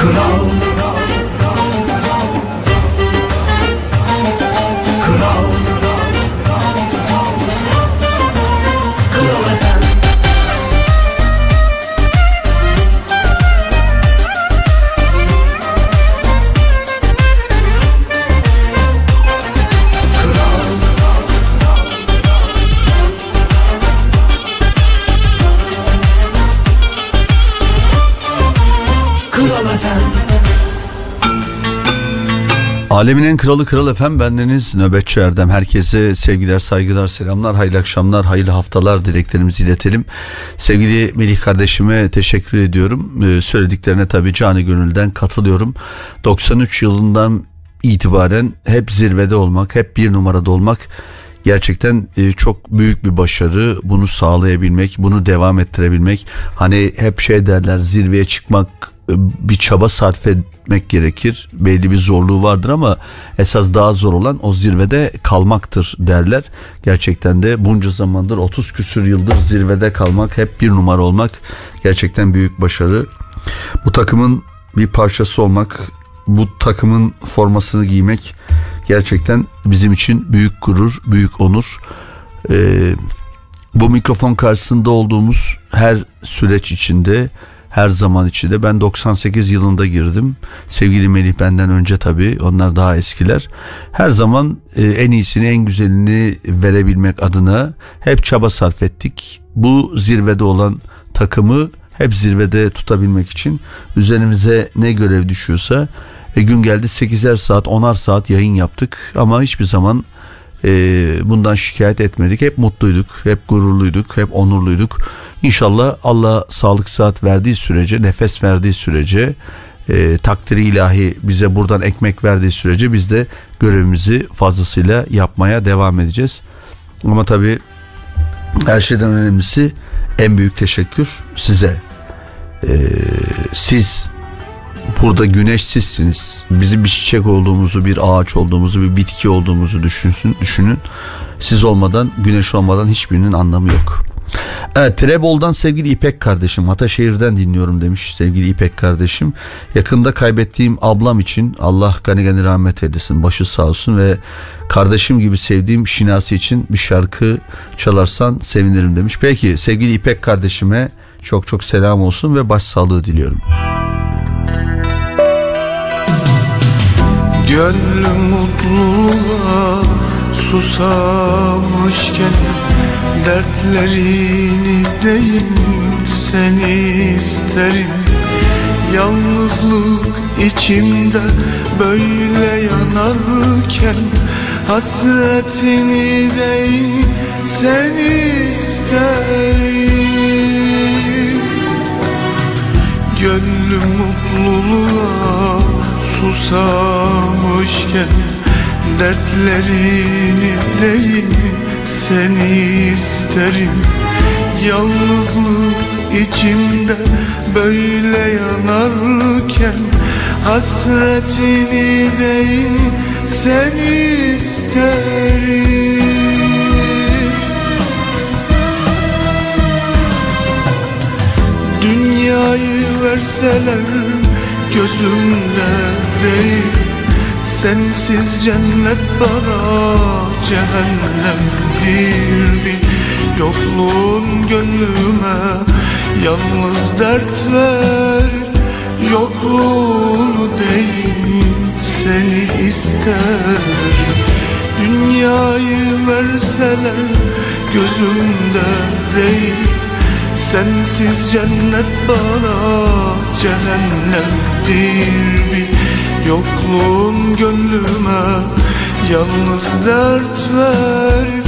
Kral. Alemin en kralı kral efem bendeniz nöbetçi Erdem. Herkese sevgiler, saygılar, selamlar, hayırlı akşamlar, hayırlı haftalar dileklerimizi iletelim. Sevgili Melih kardeşime teşekkür ediyorum. Ee, söylediklerine tabii canı gönülden katılıyorum. 93 yılından itibaren hep zirvede olmak, hep bir numarada olmak gerçekten e, çok büyük bir başarı. Bunu sağlayabilmek, bunu devam ettirebilmek. Hani hep şey derler zirveye çıkmak bir çaba sarf etmek gerekir. Belli bir zorluğu vardır ama esas daha zor olan o zirvede kalmaktır derler. Gerçekten de bunca zamandır 30 küsür yıldır zirvede kalmak, hep bir numara olmak gerçekten büyük başarı. Bu takımın bir parçası olmak, bu takımın formasını giymek gerçekten bizim için büyük gurur, büyük onur. Ee, bu mikrofon karşısında olduğumuz her süreç içinde her zaman içinde. Ben 98 yılında girdim. Sevgili Melih benden önce tabii onlar daha eskiler. Her zaman e, en iyisini en güzelini verebilmek adına hep çaba sarf ettik. Bu zirvede olan takımı hep zirvede tutabilmek için üzerimize ne görev düşüyorsa e, gün geldi 8'er saat 10'ar saat yayın yaptık ama hiçbir zaman e, bundan şikayet etmedik. Hep mutluyduk, hep gururluyduk, hep onurluyduk. İnşallah Allah sağlık saat verdiği sürece, nefes verdiği sürece, e, takdiri ilahi bize buradan ekmek verdiği sürece biz de görevimizi fazlasıyla yapmaya devam edeceğiz. Ama tabii her şeyden önemlisi en büyük teşekkür size. Ee, siz burada güneş sizsiniz. Bizim bir çiçek olduğumuzu, bir ağaç olduğumuzu, bir bitki olduğumuzu düşünsün, düşünün. Siz olmadan, güneş olmadan hiçbirinin anlamı yok. Evet Trebol'dan sevgili İpek kardeşim Ataşehir'den dinliyorum demiş sevgili İpek kardeşim. Yakında kaybettiğim ablam için Allah gani gani rahmet eylesin başı sağ olsun ve kardeşim gibi sevdiğim Şinasi için bir şarkı çalarsan sevinirim demiş. Peki sevgili İpek kardeşime çok çok selam olsun ve başsağlığı diliyorum. Gönlüm mutluluğa susamışken Dertlerini değil seni isterim. Yalnızlık içimde böyle yanarken Hasretini değil seni isterim. Gönlüm mutluluğa susamışken Dertlerini değil seni isterim. Yalnızlık içimde böyle yanarken Hasretini değil seni isterim. Dünyayı verseler gözümde değil Sensiz cennet bana cehennem bir bil Yokluğun gönlüme yalnız dert ver Yokluğunu değil seni ister. Dünyayı verseler gözümde değil. Sensiz cennet bana cehennemdir bil Yokluğun gönlüme yalnız dert verir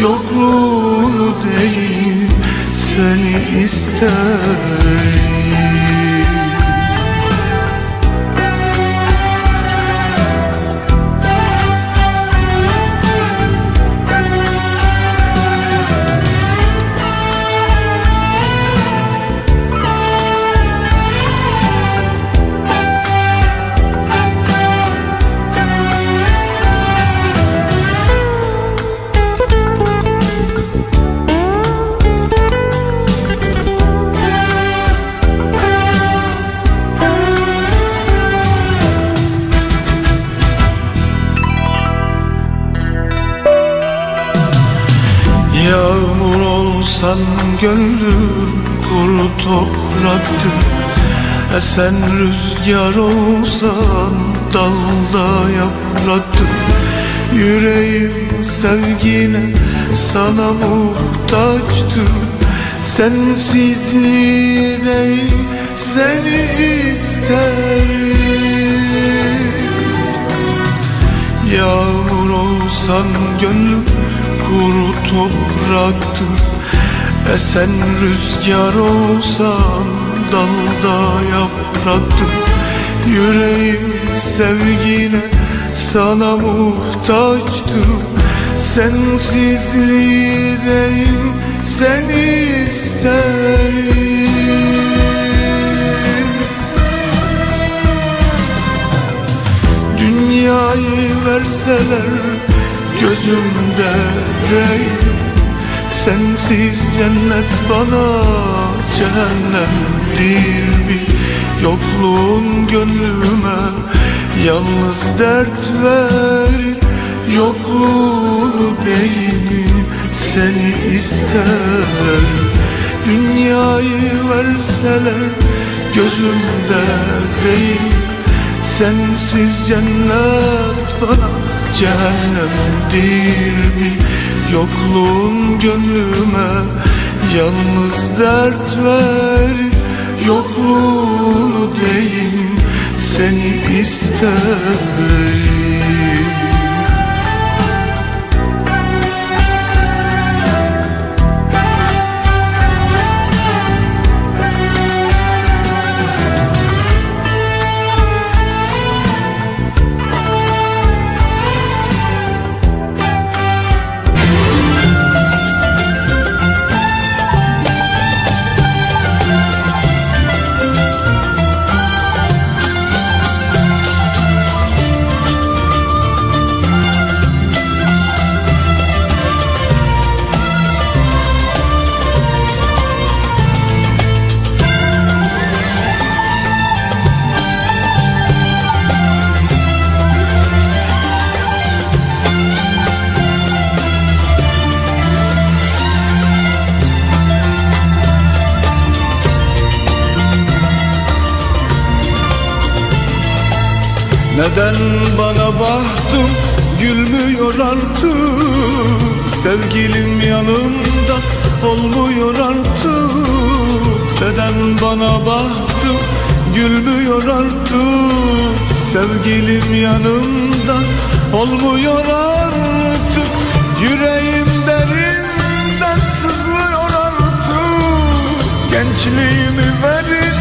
Yokluğunu değil seni isterim gönlüm kuru topraktı Esen rüzgar olsan dalda yapraktı Yüreğim sevgine sana muhtaçtı Sensizliği değil seni isterim. Yağmur olsan gönlüm kuru topraktı Esen rüzgar olsan dalda yapraktı Yüreğim sevgine sana muhtaçtı. Sensizliği değil seni isterim. Dünyayı verseler gözümde değil Sensiz cennet bana cehennemdir bir Yokluğun gönlüme yalnız dert verir Yokluğunu değil seni ister? Dünyayı verseler gözümde değil. Sensiz cennet bana cehennemdir mi? Yokluğun gönlüme yalnız dert verir Yokluğunu değil seni isterim Neden bana bahtım gülmüyor artık? Sevgilim yanımda olmuyor artık. Neden bana bahtım gülmüyor artık? Sevgilim yanımda olmuyor artık. Yüreğim derinden sızlıyor artık. Gençliğimi verin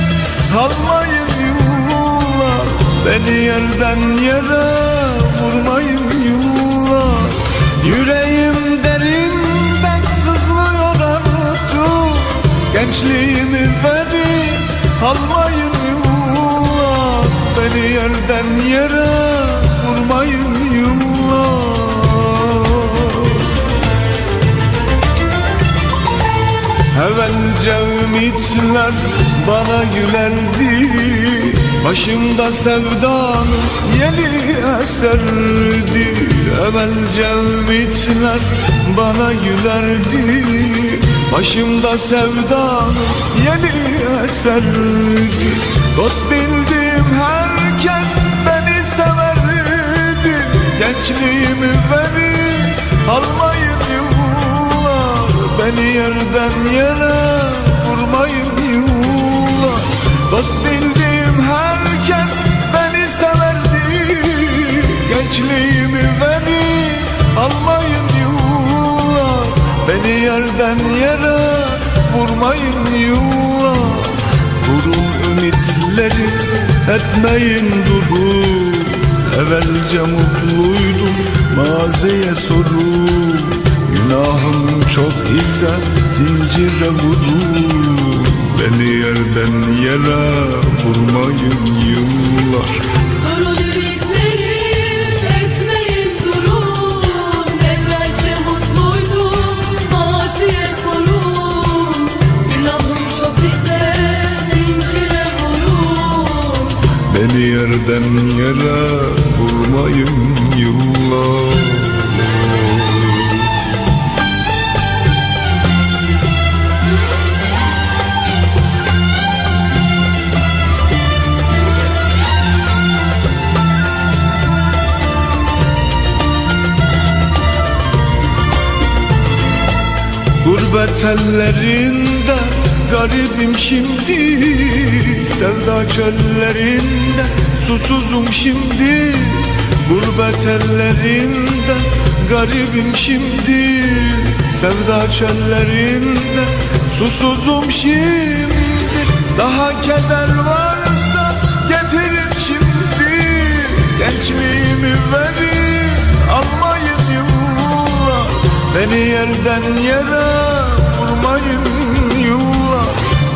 almayın Beni yerden yere vurmayın yıllar Yüreğim derinden sızlıyor artık Gençliğimi verin almayın yıllar Beni yerden yere vurmayın yıllar Evvelce ümitler bana gülerdi Başımda sevdanın yeni eserdi Evvelce ümitler bana gülerdi. Başımda sevdanın yeni eserdi Dost bildiğim herkes beni severdi. Gençliğimi verin almayın yıllar. Beni yerden yere vurmayın yıllar. Dost bildiğim Gençliğimi verin almayın yıllar Beni yerden yere vurmayın yıllar Durun ümitleri etmeyin durun Evvelce mutluydum maziye sorun Günahım çok ise zincire vurur. Beni yerden yere vurmayın yıllar Durun yerden yere vurmayın yıllar. Gurbet ellerinde garibim şimdi Sevda çöllerinde susuzum şimdi. Gurbet ellerinde garibim şimdi. Sevda çöllerinde susuzum şimdi. Daha keder varsa getirin şimdi. Gençliğimi verin almayın yıllar Beni yerden yere vurmayın yıllar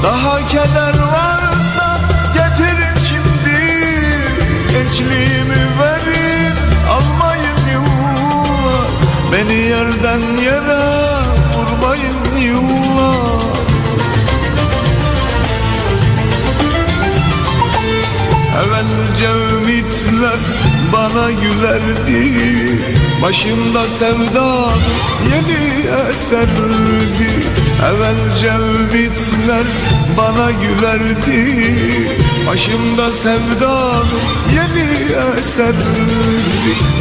Daha keder varsa Gençliğimi verin almayın yıllar Beni yerden yere vurmayın yıllar Evvelce ümitler bana gülerdi. Başımda sevda yeni eserdi Evvelce ümitler bana gülerdi Başımda sevda yeni eserdi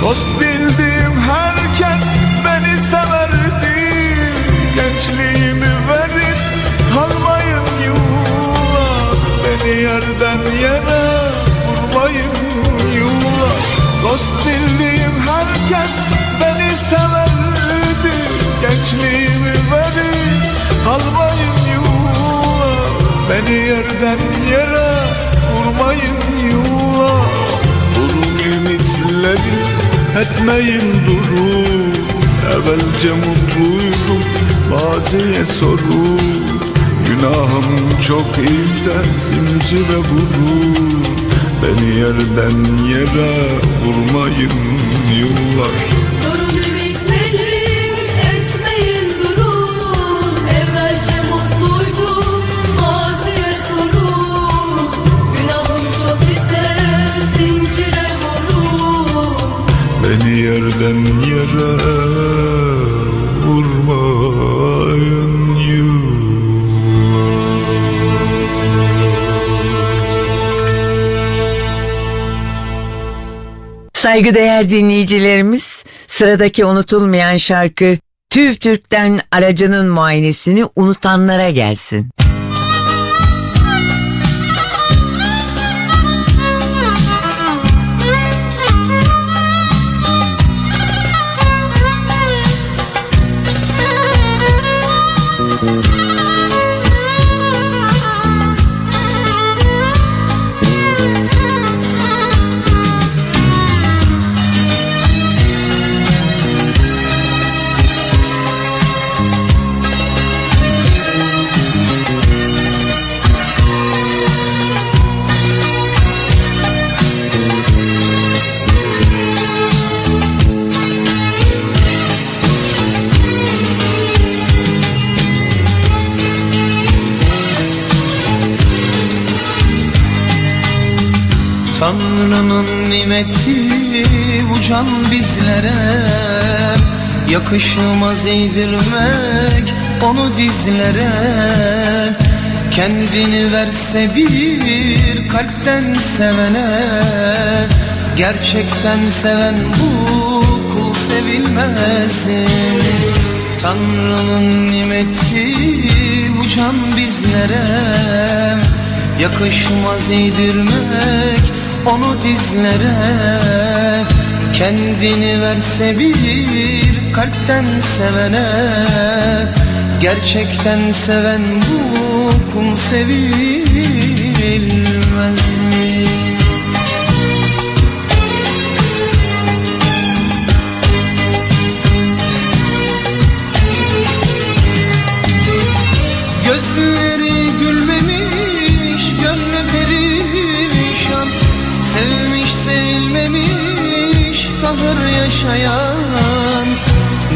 Dost bildiğim herkes beni severdi. Gençliğimi verin almayın yıllar. Beni yerden yere vurmayın yıllar. Dost bildiğim herkes beni severdi. Gençliğimi verin almayın yıllar. Beni yerden yere vurmayın yıllar Durun ümitleri etmeyin durun Evvelce mutluydum maziye sorun Günahım çok ise zincire vurun Beni yerden yere vurmayın yıllar. Durun yerden yere vurmayın Saygıdeğer dinleyicilerimiz, sıradaki unutulmayan şarkı TÜV TÜRK'ten aracının muayenesini unutanlara gelsin. Tanrı'nın nimeti bu can bizlere. Yakışmaz eğdirmek onu dizlere. Kendini verse bir kalpten sevene. Gerçekten seven bu kul sevilmesin. Tanrı'nın nimeti bu can bizlere. Yakışmaz eğdirmek onu dizlere. Kendini verse bir kalpten sevene. Gerçekten seven bu kul sevilmez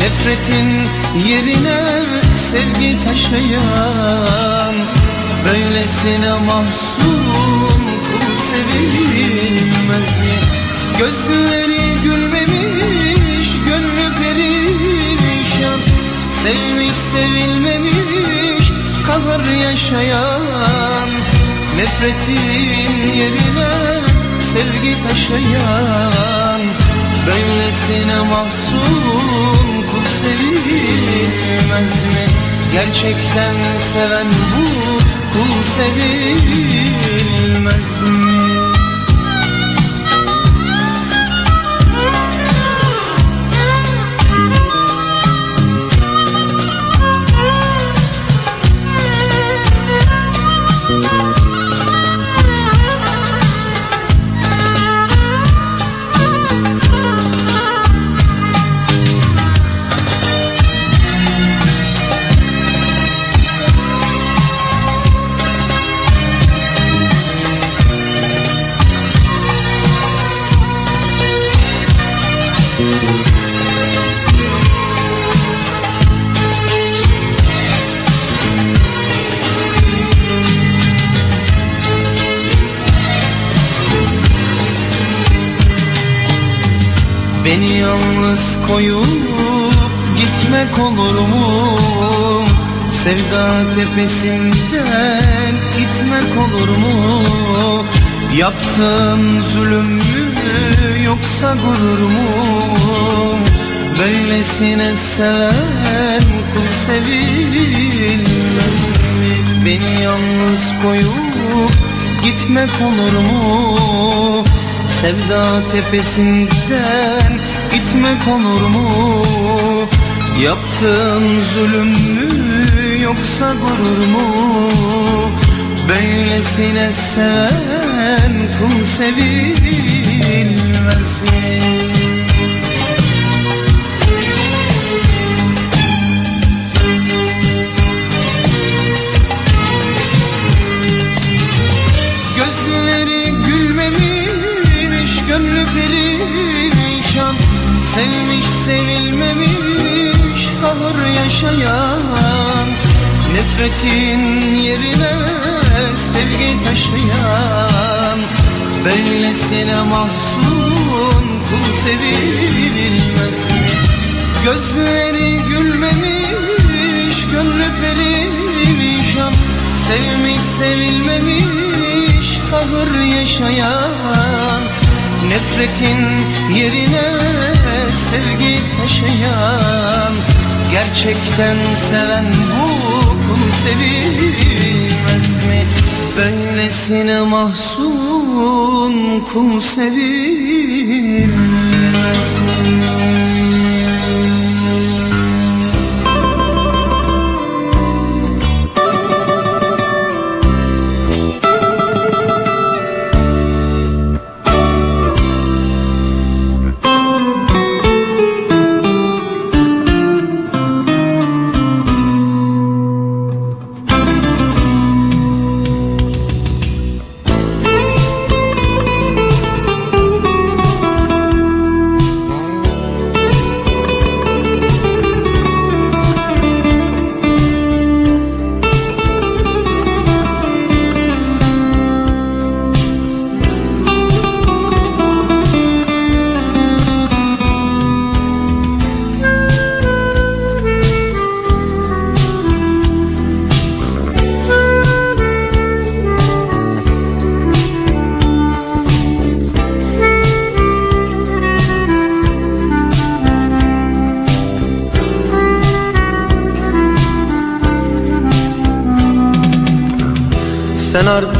Nefretin yerine sevgi taşıyan Böylesine mahzun kul sevilmez mi? Gözleri gülmemiş, gönlü perişan Sevmiş sevilmemiş, kahır yaşayan Nefretin yerine sevgi taşıyan Böylesine mahzun sevilmez mi? Gerçekten seven bu kul sevilmez mi? Koyup gitmek olur mu? Sevda tepesinden gitmek olur mu? Yaptığım zulüm mü yoksa gurur mu? Böylesine seven kul sevilmez mi? Beni yalnız koyup gitmek olur mu? Sevda tepesinden gitmek olur mu? Yaptığım zulüm mü yoksa gurur mu? Böylesine seven kul sevilmez Sevmiş sevilmemiş, kahır yaşayan Nefretin yerine sevgi taşıyan Böylesine mahzun kul sevilmez? Gözleri gülmemiş, gönlü perişan Sevmiş sevilmemiş, kahır yaşayan Nefretin yerine sevgi taşıyan Gerçekten seven bu kul sevilmez mi? Böylesine mahzun kul sevilmez mi?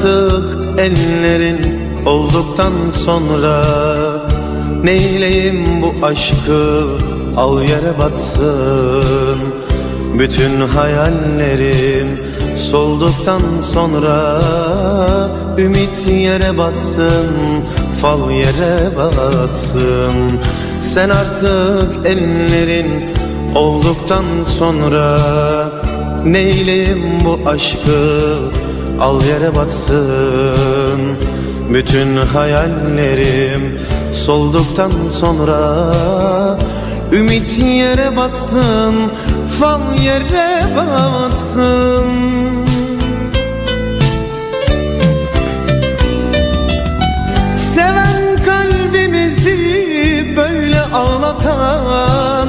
Artık ellerin olduktan sonra. Neyleyim bu aşkı? Al yere batsın. Bütün hayallerim solduktan sonra. Ümit yere batsın fal yere batsın. Sen artık ellerin olduktan sonra. Neyleyim bu aşkı al yere batsın Bütün hayallerim. Solduktan sonra Ümit yere batsın, fal yere batsın. Seven kalbimizi böyle ağlatan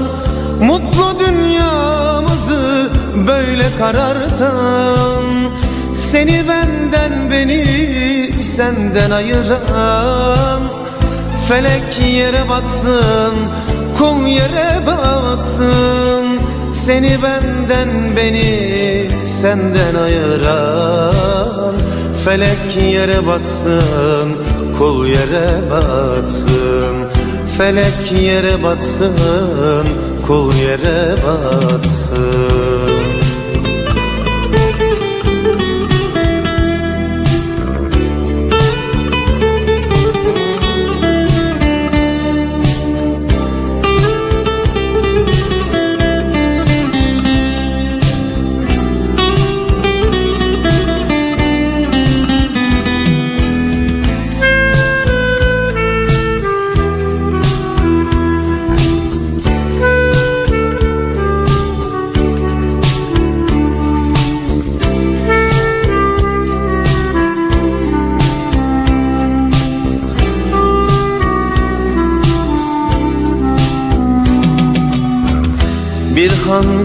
Mutlu dünyamızı böyle karartan Seni benden beni senden ayıran. Felek yere batsın, kum yere batsın. Seni benden beni senden ayıran. Felek yere batsın kul yere batsın. Felek yere batsın kul yere batsın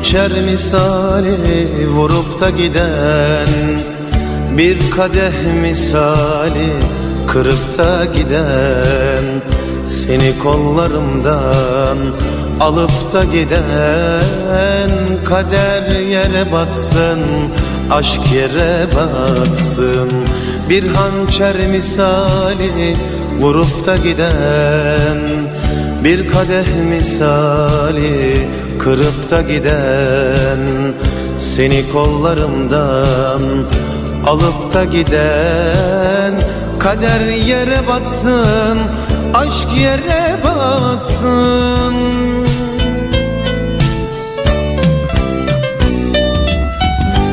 hançer misali vurup da giden Bir kadeh misali kırıp da giden Seni kollarımdan alıp da giden Kader yere batsın, aşk yere batsın. Bir hançer misali vurup da giden bir kadeh misali kırıp da giden Seni kollarımdan alıp da giden Kader yere batsın, aşk yere batsın.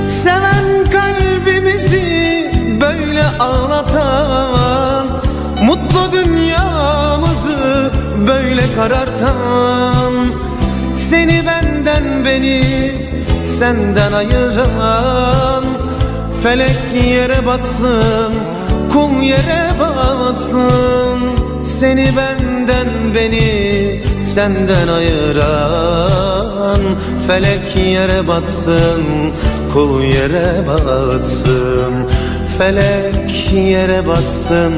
Seven kalbimizi böyle ağlatan Mutlu dünyamızı böyle karartan benden beni senden ayıran Felek yere batsın kul yere batsın. Seni benden beni senden ayıran Felek yere batsın kul yere batsın. Felek yere batsın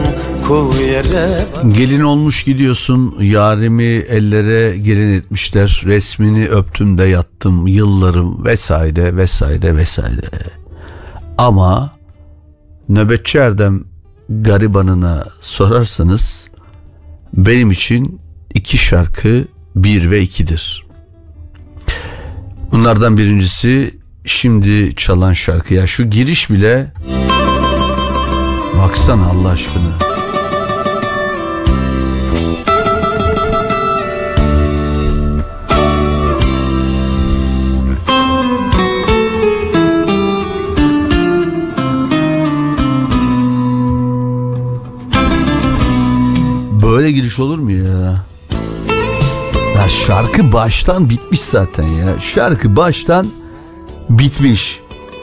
Gelin olmuş gidiyorsun yarimi ellere gelin etmişler resmini öptüm de yattım yıllarım vesaire vesaire vesaire. Ama nöbetçi Erdem garibanına sorarsanız benim için iki şarkı bir ve ikidir. Bunlardan birincisi şimdi çalan şarkı ya şu giriş bile baksana Allah aşkına. Böyle giriş olur mu ya? Ya şarkı baştan bitmiş zaten ya. Şarkı baştan bitmiş.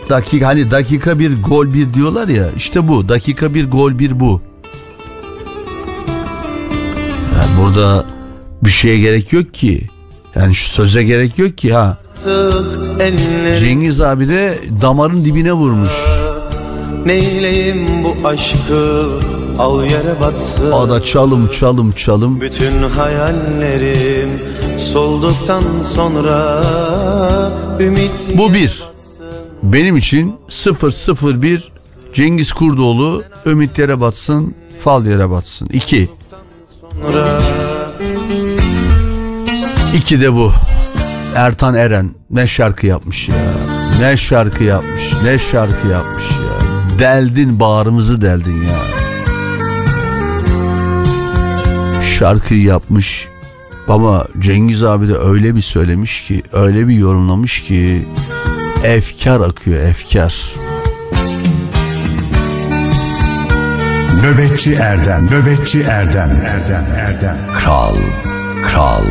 Dakika hani dakika bir gol bir diyorlar ya işte bu dakika bir gol bir bu. Yani burada bir şeye gerek yok ki. Yani şu söze gerek yok ki ha. Cengiz abi de damarın dibine vurmuş. Neyleyim bu aşkı al yere batsın da çalım çalım çalım. Bütün hayallerim solduktan sonra ümit Bu bir. Benim için 001 Cengiz Kurdoğlu Ümit yere batsın fal yere batsın. 2. sonra İki de bu. Ertan Eren ne şarkı yapmış ya. Ne şarkı yapmış. Ne şarkı yapmış ya. Deldin bağrımızı deldin ya. Şarkıyı yapmış. Ama Cengiz abi de öyle bir söylemiş ki, öyle bir yorumlamış ki efkar akıyor efkar. Nöbetçi Erdem, Nöbetçi Erdem, Erdem, Erdem. Kral, kral.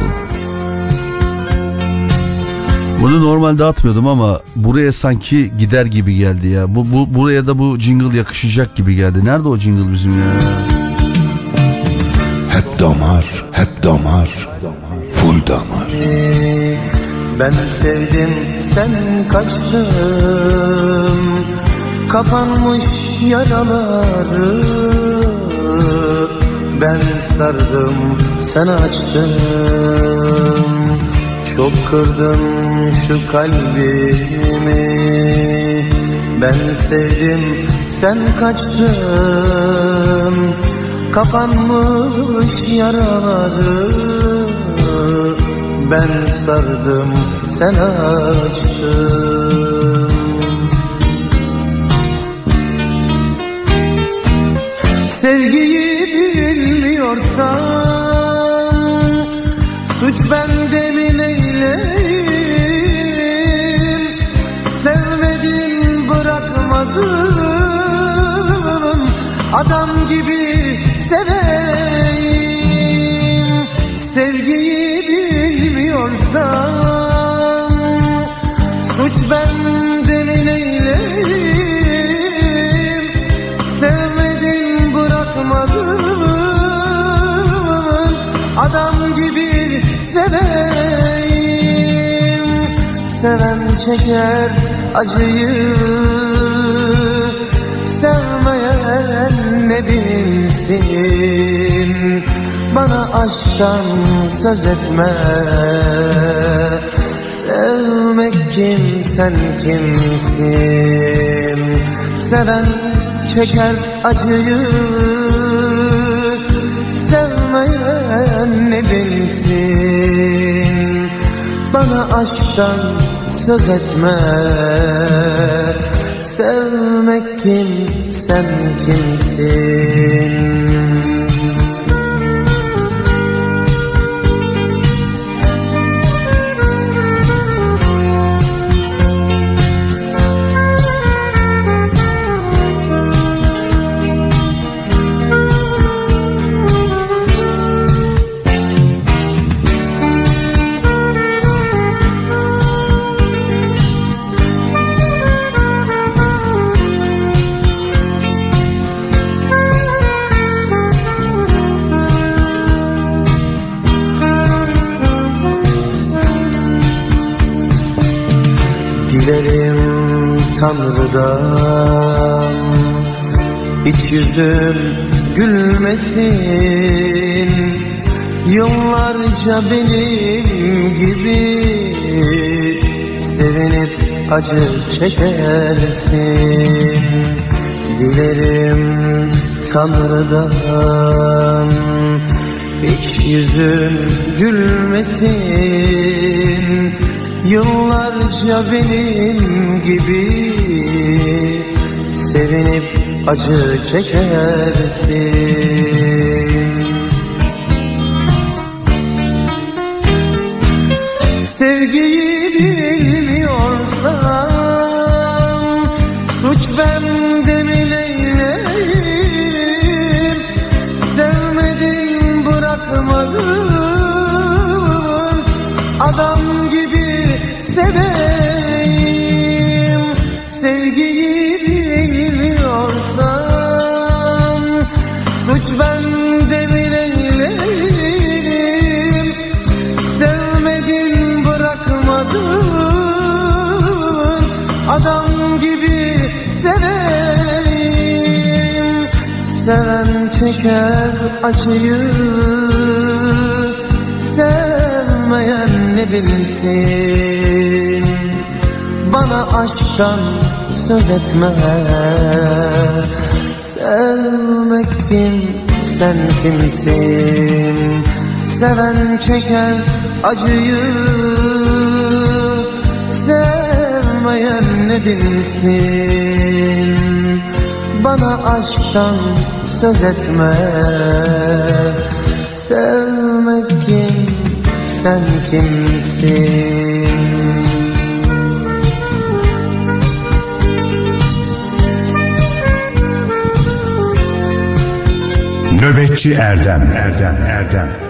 Bunu normalde atmıyordum ama buraya sanki gider gibi geldi ya. Bu, bu buraya da bu jingle yakışacak gibi geldi. Nerede o jingle bizim ya? Damar, hep damar, full damar. Ben sevdim sen kaçtın. Kapanmış yaraları. Ben sardım sen açtın. Çok kırdın şu kalbimi. Ben sevdim sen kaçtın Kapanmış yaraları. Ben sardım sen açtın. Sevgiyi bilmiyorsan Suç bende Adam gibi seveyim. Seven çeker acıyı. Sevmeyen ne bilsin. Bana aşktan söz etme. Sevmek kim sen kimsin? Seven çeker acıyı ne bilsin? Bana aşktan söz etme. Sevmek kim sen kimsin Hiç yüzüm gülmesin. Yıllarca benim gibi Sevinip acı çekersin. Dilerim Tanrı'dan Hiç yüzün gülmesin. Yıllarca benim gibi Sevinip acı çekersin. Sevgiyi bilmiyorsan Suç bende acıyı Sevmeyen ne bilsin? Bana aşktan söz etme. Sevmek kim? Sen kimsin? Seven çeker acıyı. Sevmeyen ne bilsin? Bana aşktan söz etme. Sevmek kim? Sen kimsin? Nöbetçi Erdem. Erdem Erdem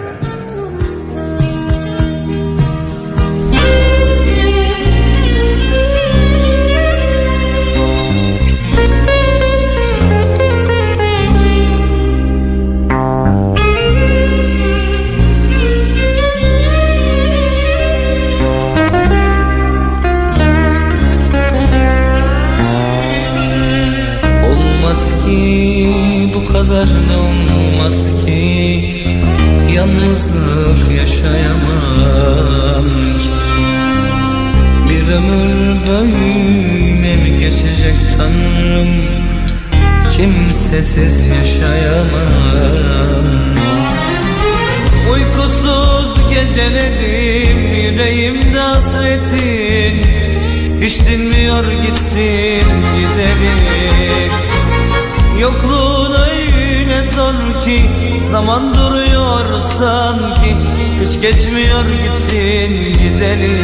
Geçmiyor gittin gideli.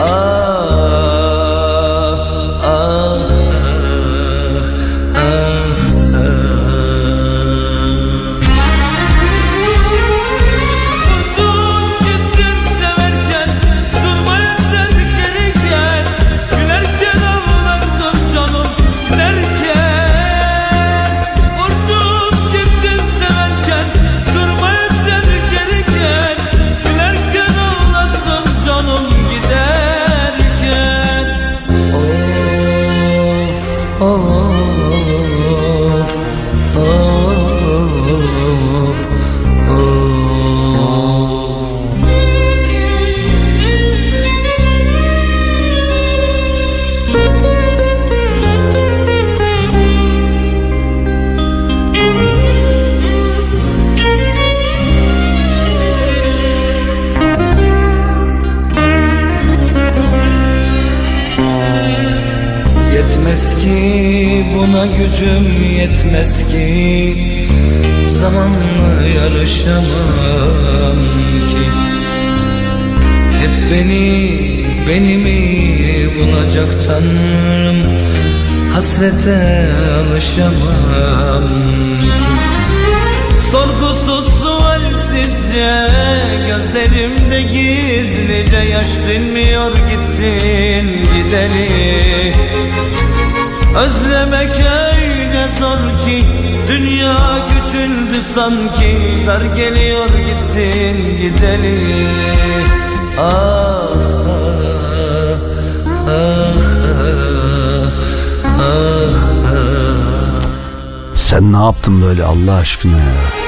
Ah. Sen ne yaptın böyle Allah aşkına ya?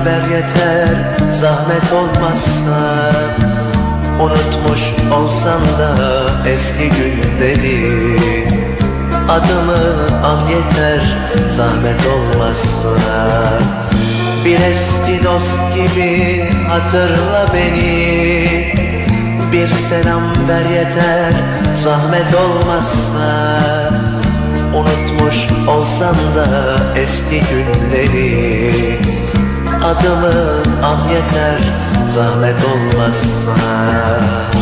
dilber yeter zahmet olmazsa Unutmuş olsam da eski günleri Adımı an yeter zahmet olmazsa. Bir eski dost gibi hatırla beni. Bir selam ver yeter zahmet olmazsa. Unutmuş olsam da eski günleri adımı an yeter. Zahmet olmazsa.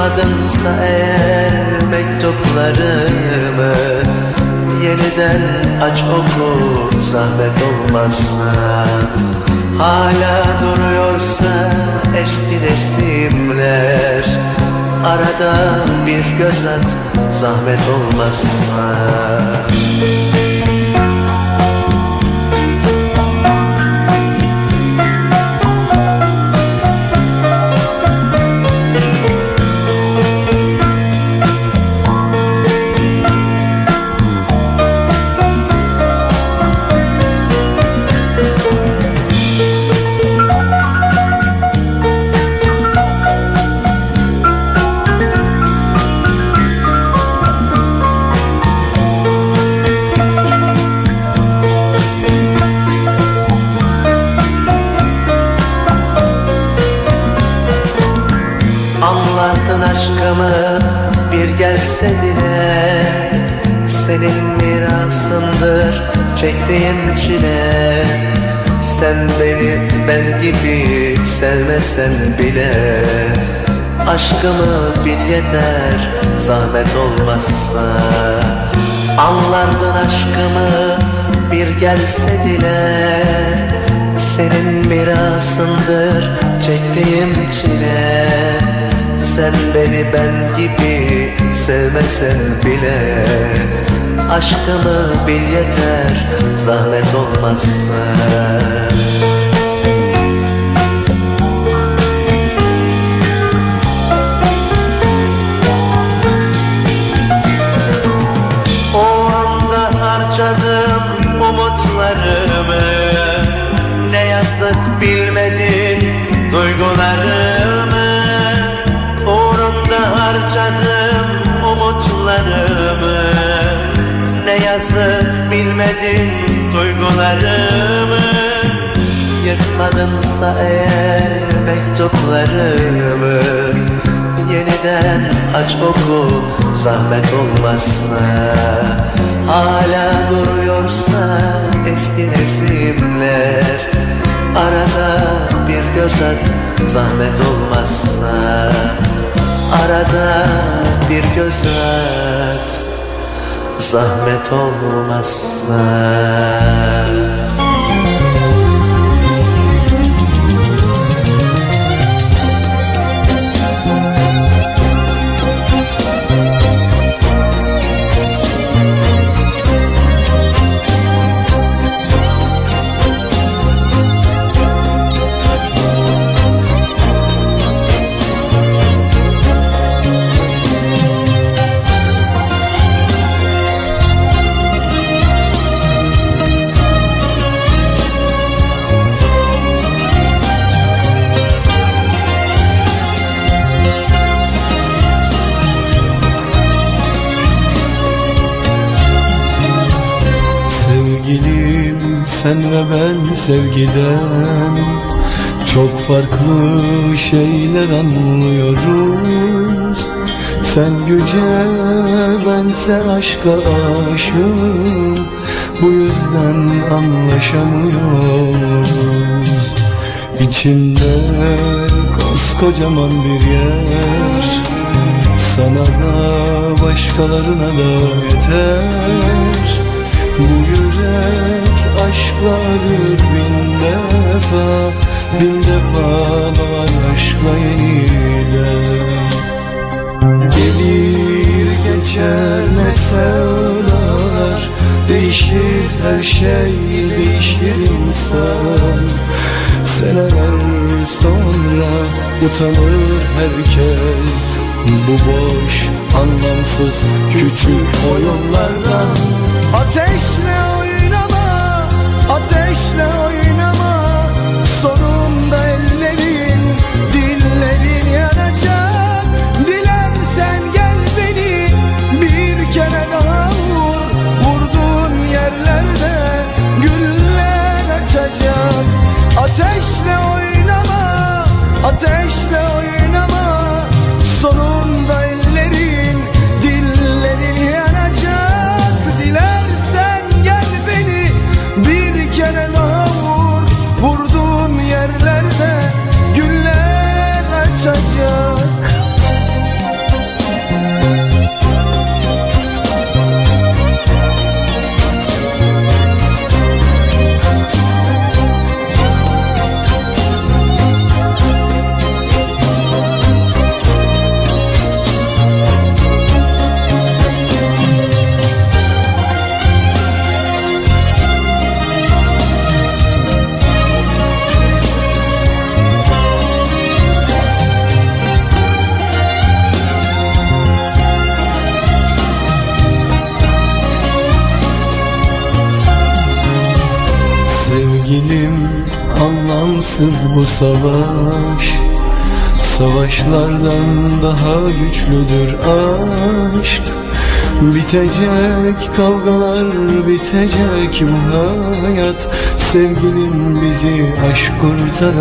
Yırtmadınsa eğer mektuplarımı Yeniden aç oku zahmet olmazsa. Hala duruyorsa eski resimler Arada bir göz at zahmet olmazsa çektiğim çile Sen beni ben gibi sevmesen bile. Aşkımı bil yeter zahmet olmazsa. Anlardın aşkımı bir gelse dile. Senin mirasındır çektiğim çile Sen beni ben gibi sevmesen bile Aşkımı bil yeter zahmet olmazsa bilmedin duygularımı. Yırtmadınsa eğer mektuplarımı. Yeniden aç oku zahmet olmazsa. Hala duruyorsa eski resimler. Arada bir göz at zahmet olmazsa. Arada bir göz at zahmet olmazsa sevgiden Çok farklı şeyler anlıyoruz. Sen güce bense aşka aşığım. Bu yüzden anlaşamıyoruz. İçimde koskocaman bir yer. Sana da başkalarına da yeter. Bu yürek ölür bin defa Bin defa doğar aşkla yeniden Gelir geçer ne sevdalar Değişir her şey değişir insan. Seneler sonra utanır herkes Bu boş anlamsız küçük oyunlardan Ateşle ateşle oynama. Sonunda ellerin, dillerin yanacak. Dilersen gel beni bir kere daha vur. Vurduğun yerlerde güller açacak. Ateşle oynama, ateşle oynama. Sonunda anlamsız bu savaş Savaşlardan daha güçlüdür aşk. Bitecek kavgalar bitecek bu hayat Sevgilim bizi aşk kurtaracak.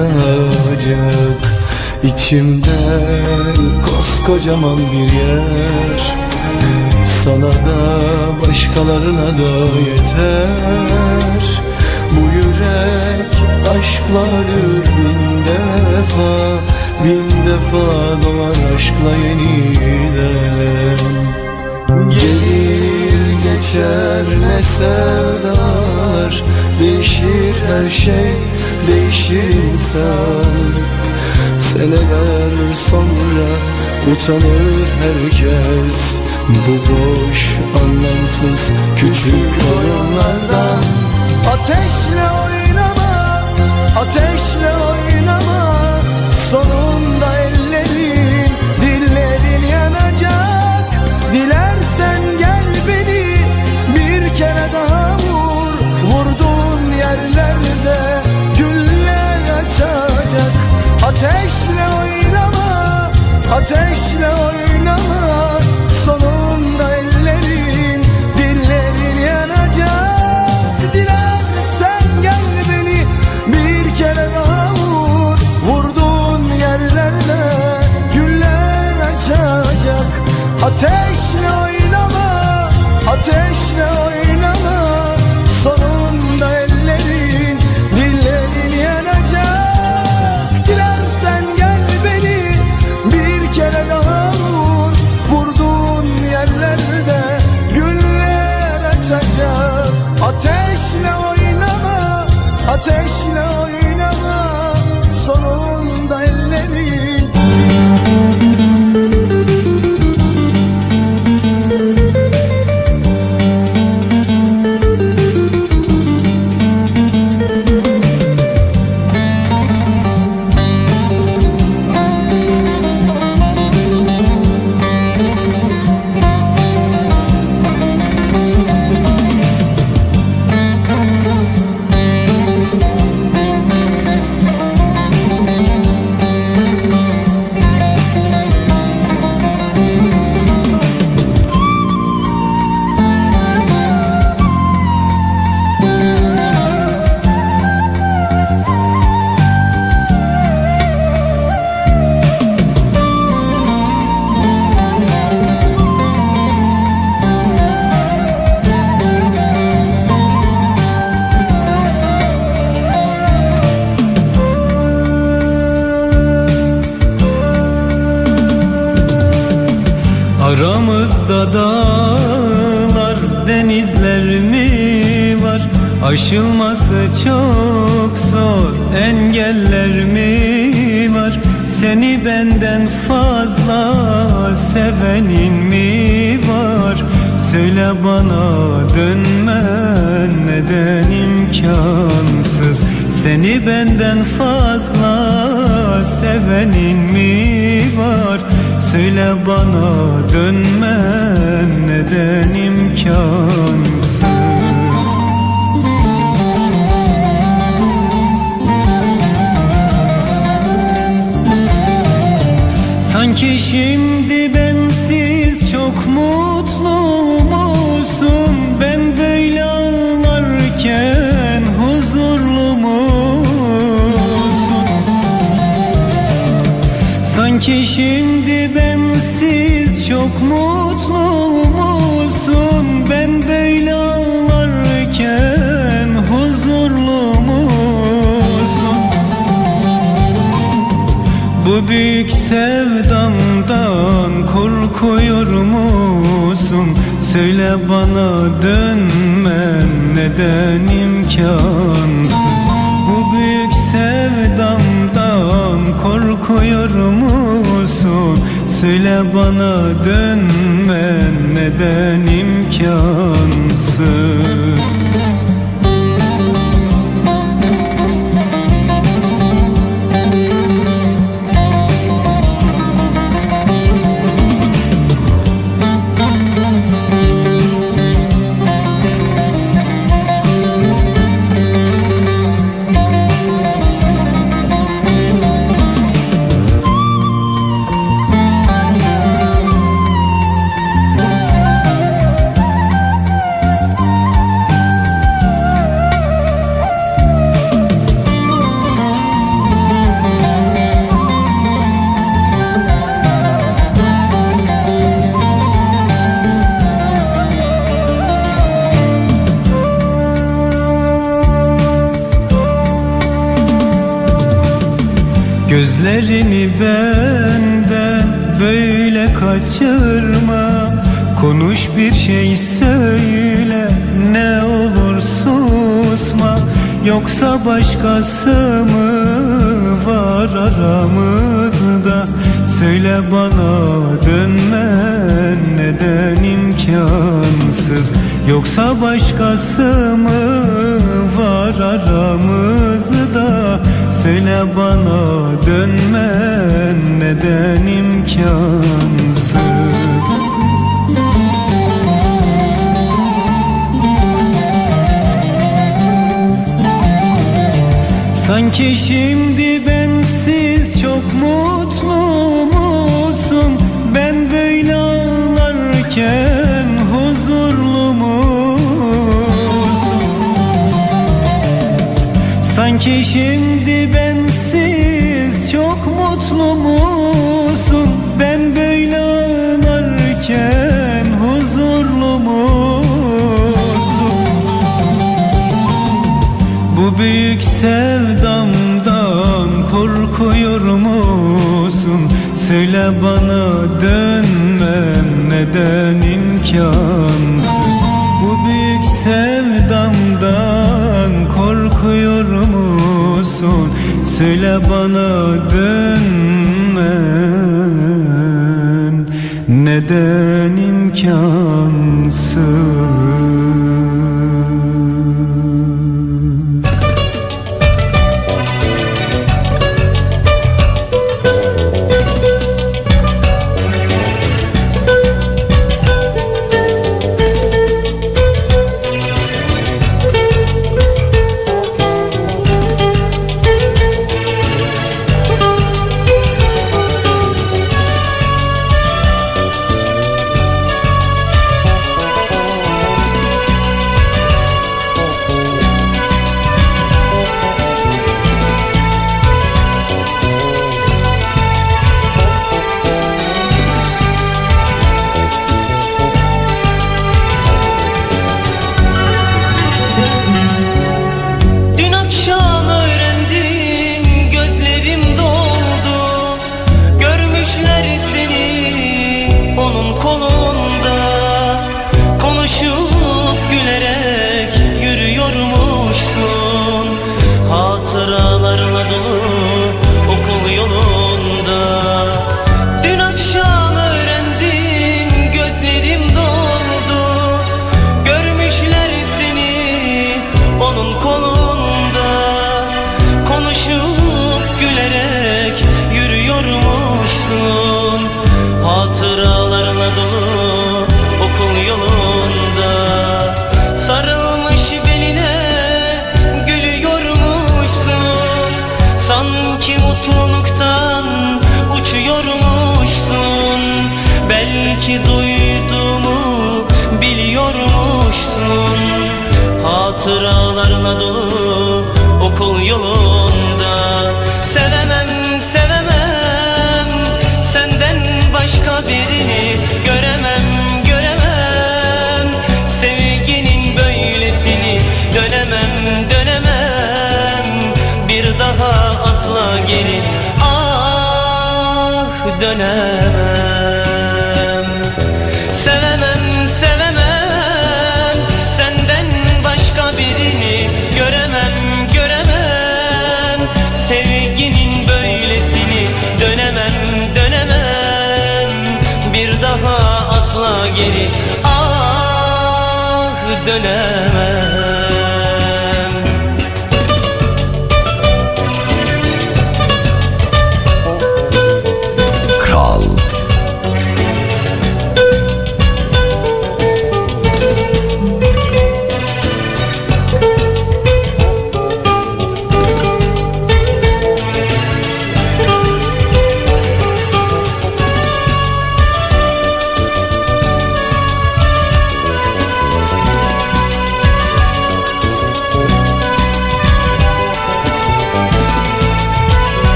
İçimde koskocaman bir yer Sana da başkalarına da yeter Bu yürek aşkla ölür bin defa Bin defa doğar aşkla yeniden. Gelir geçer ne sevdalar Değişir her şey değişir insan. Seneler sonra utanır herkes Bu boş anlamsız küçük oyunlardan Ateşle oynama, ateşle oynama. Sonunda ellerin, dillerin yanacak. Dilersen gel beni bir kere daha vur. Vurduğun yerlerde güller açacak. Ateşle oynama, ateşle oynama Ateşle oynama, ateşle oynama. Sonunda ellerin, dillerin yanacak. Dilersen gel beni bir kere daha vur. Vurduğun yerlerde güller açacak. Ateşle oynama, ateşle oynama sevenin mi var? Söyle bana dönmen neden imkansız? Seni benden fazla sevenin mi var? Söyle bana dönmen neden imkansız? Sanki şimdi Sanki şimdi bensiz çok mutlu musun Ben böyle ağlarken huzurlu musun Bu büyük sevdamdan korkuyor musun? Söyle bana dönmen neden imkansız? Bu büyük sevdamdan korkuyor musun? Söyle bana dönmen neden imkansız?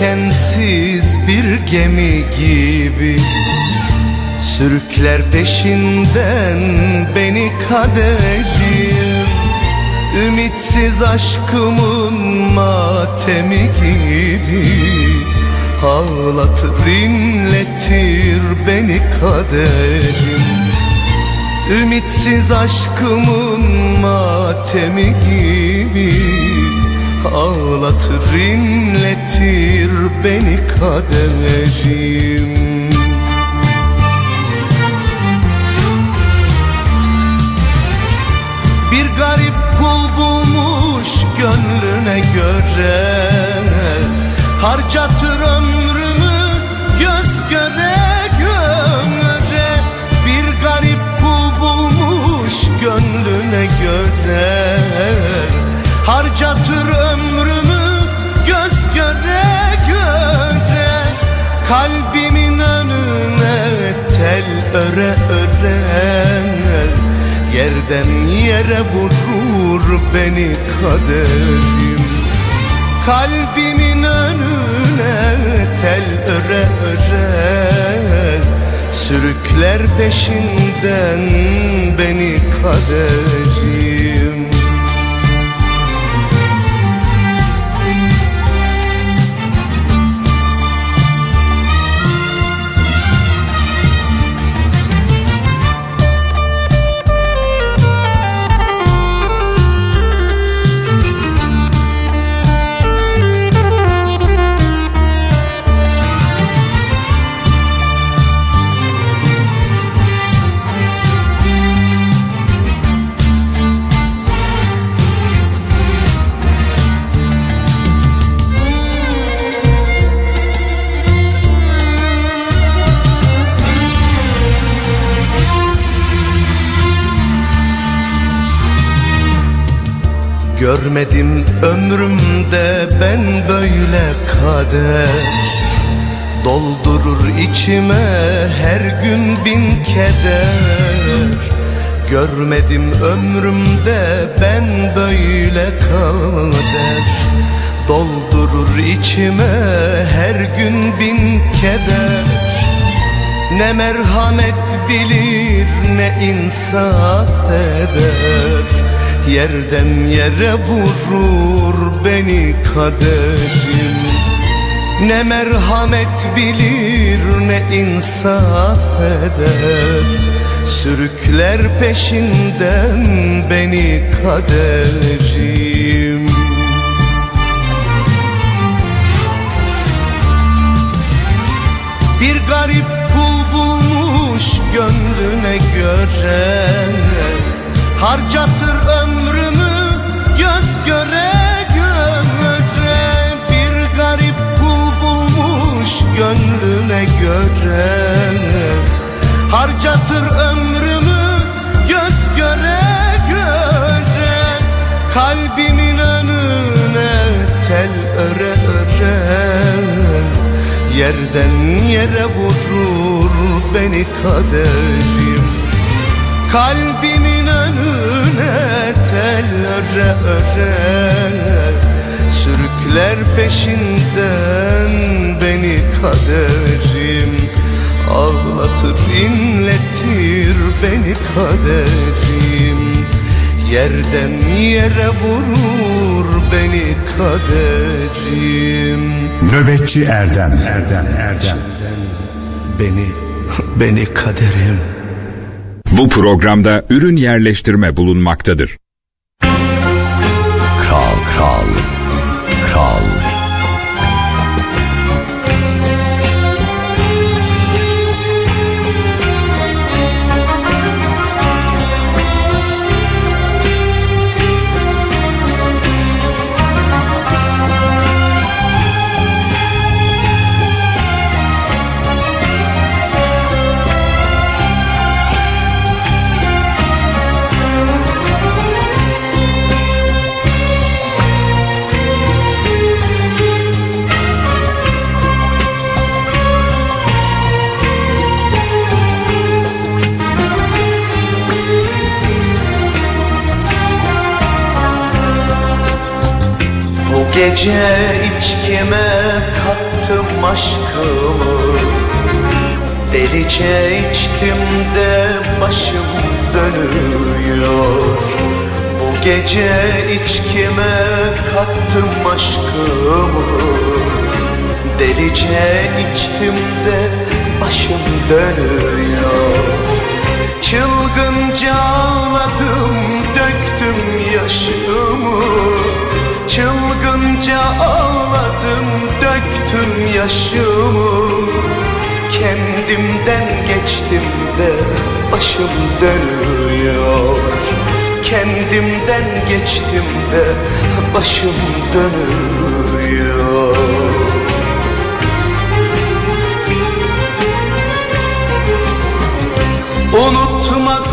Yelkensiz bir gemi gibi Sürükler peşinden beni kaderim Ümitsiz aşkımın matemi gibi Ağlatır inletir beni kaderim. Ümitsiz aşkımın matemi gibi Ağlatır inletir beni kaderim Bir garip kul bulmuş gönlüne göre Harcatır ömrümü göz göre Kalbimin önüne tel öre öre. Yerden yere vurur beni kaderim. Kalbimin önüne tel öre öre. Sürükler peşinden beni kaderim Görmedim ömrümde ben böyle kader. Doldurur içime her gün bin keder. Görmedim ömrümde ben böyle kader. Doldurur içime her gün bin keder. Ne merhamet bilir ne insaf eder Yerden yere vurur beni kaderim. Ne merhamet bilir ne insaf eder. Sürükler peşinden beni kaderim. Bir garip kul bulmuş gönlüne göre. Harcatır göre göre Bir garip kul bulmuş gönlüne göre. Harcatır ömrümü göz göre göre Kalbimin önüne tel öre öre. Yerden yere vurur beni kaderim Kalbimin önüne tel öre öre Sürükler peşinden beni kaderim. Ağlatır inletir beni kaderim. Yerden yere vurur beni kaderim. Nöbetçi Erdem. Erdem Erdem. Beni, beni kaderim Bu programda ürün yerleştirme bulunmaktadır. Kral kral kral gece içkime kattım aşkımı? Delice içtim de başım dönüyor. Bu gece içkime kattım aşkımı? Delice içtim de başım dönüyor. Çılgınca ağladım döktüm yaşımı Çılgınca ağladım döktüm yaşımı. Kendimden geçtim de başım dönüyor. Kendimden geçtim de başım dönüyor. Unutmak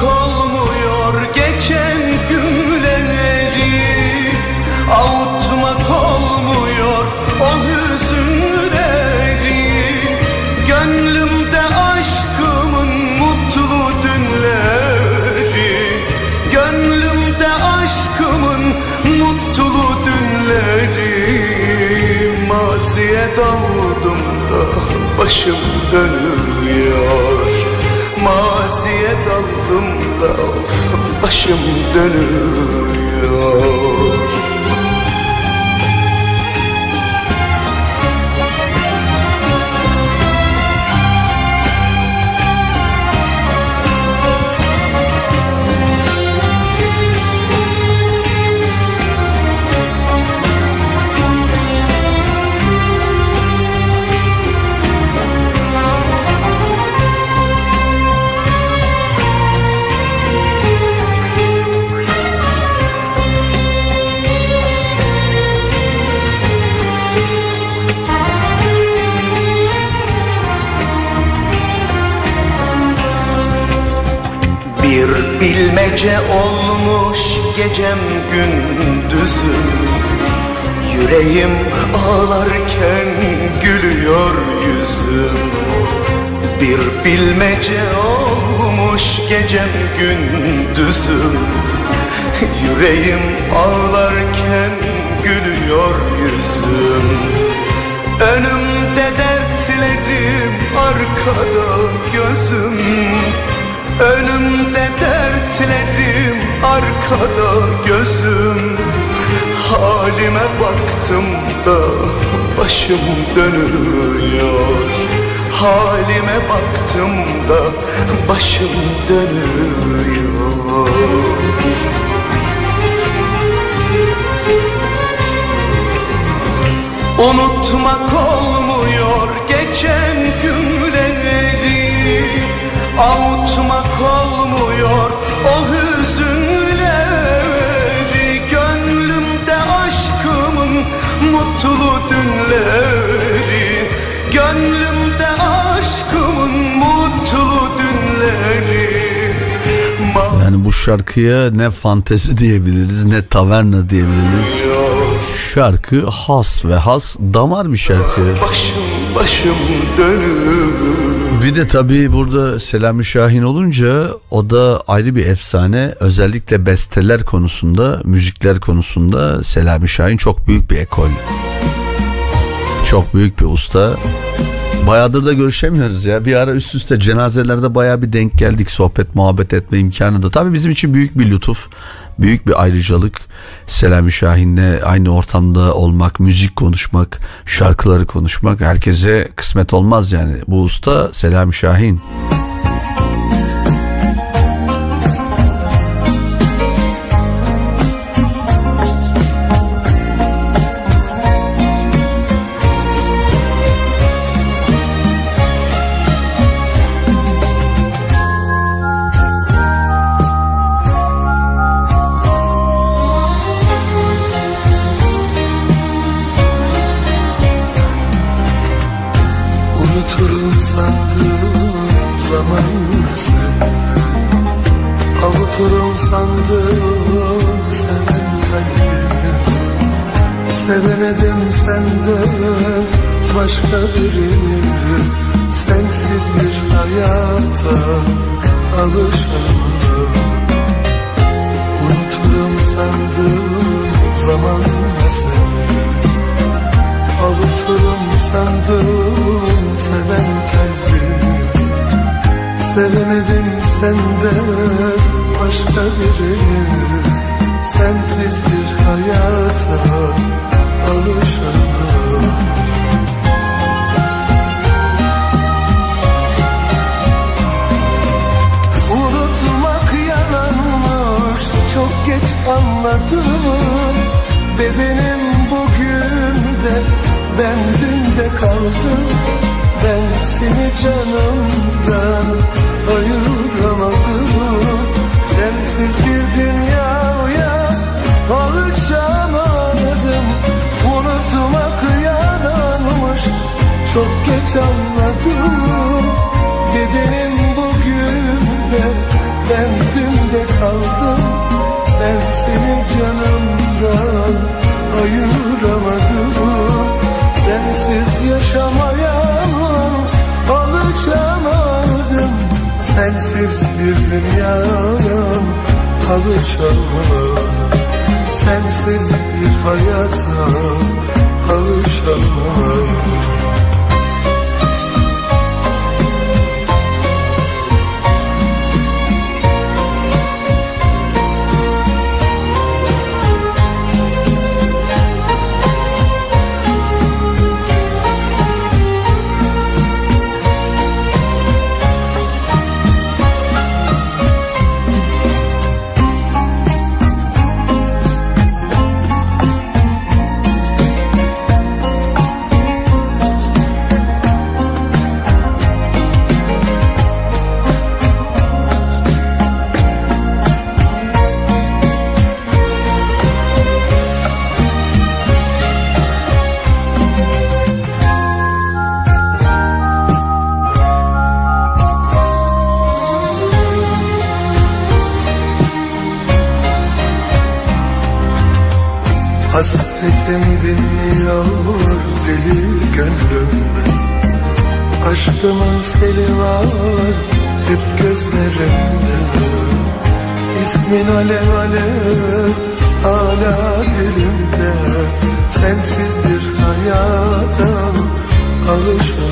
daldım da başım dönüyor. Maziye daldım da başım dönüyor bilmece olmuş gecem gündüzüm Yüreğim ağlarken gülüyor yüzüm Bir bilmece olmuş gecem gündüzüm Yüreğim ağlarken gülüyor yüzüm Önümde dertlerim arkada gözüm Önümde dertlerim arkada gözüm. Halime baktım da başım dönüyor. Halime baktım da başım dönüyor. Unutmak olmuyor. Geçen günleri Avutmak olmuyor o hüzünleri Gönlümde aşkımın mutlu dünleri Gönlümde aşkımın mutlu dünleri Yani bu şarkıya ne fantezi diyebiliriz ne taverna diyebiliriz. Şarkı has ve has damar bir şarkı. Başım başım dönüyor Bir de tabii burada Selami Şahin olunca o da ayrı bir efsane. Özellikle besteler konusunda, müzikler konusunda Selami Şahin çok büyük bir ekol. Çok büyük bir usta. Bayağıdır da görüşemiyoruz ya. Bir ara üst üste cenazelerde bayağı bir denk geldik. Sohbet, muhabbet etme imkanı da. Tabii bizim için büyük bir lütuf. Büyük bir ayrıcalık. Selami Şahin'le aynı ortamda olmak, müzik konuşmak, şarkıları konuşmak herkese kısmet olmaz yani. Bu usta Selami Şahin. Unuturum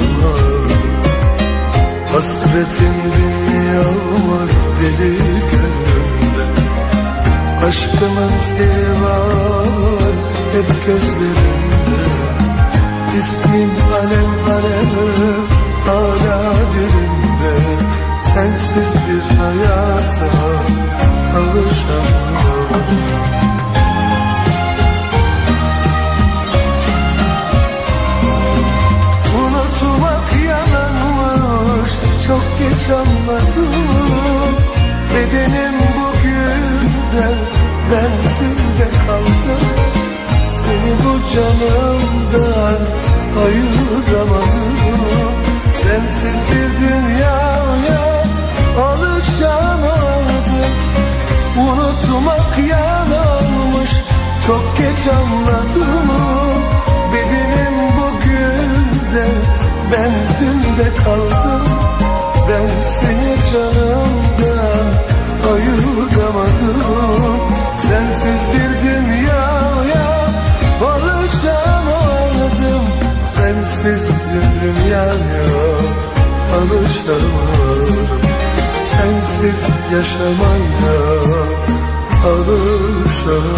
alışamam Hasretin dinmiyor deli gönlümde. Aşkımın seli var hep gözlerimde. İsmin alev alev hala dilimde. Sensiz bir hayata alışamam geç anladım. Bedenim bugünden ben dünde kaldım Seni bu canımdan ayıramadım. Sensiz bir dünyaya alışamadım. Unutmak yalanmış çok geç anladım. Bedenim bugünden ben dünde kaldım Ben seni canımdan ayıramadım. Sensiz bir dünyaya alışamadım Sensiz bir dünyaya alışamadım. Sensiz yaşamaya alışamadım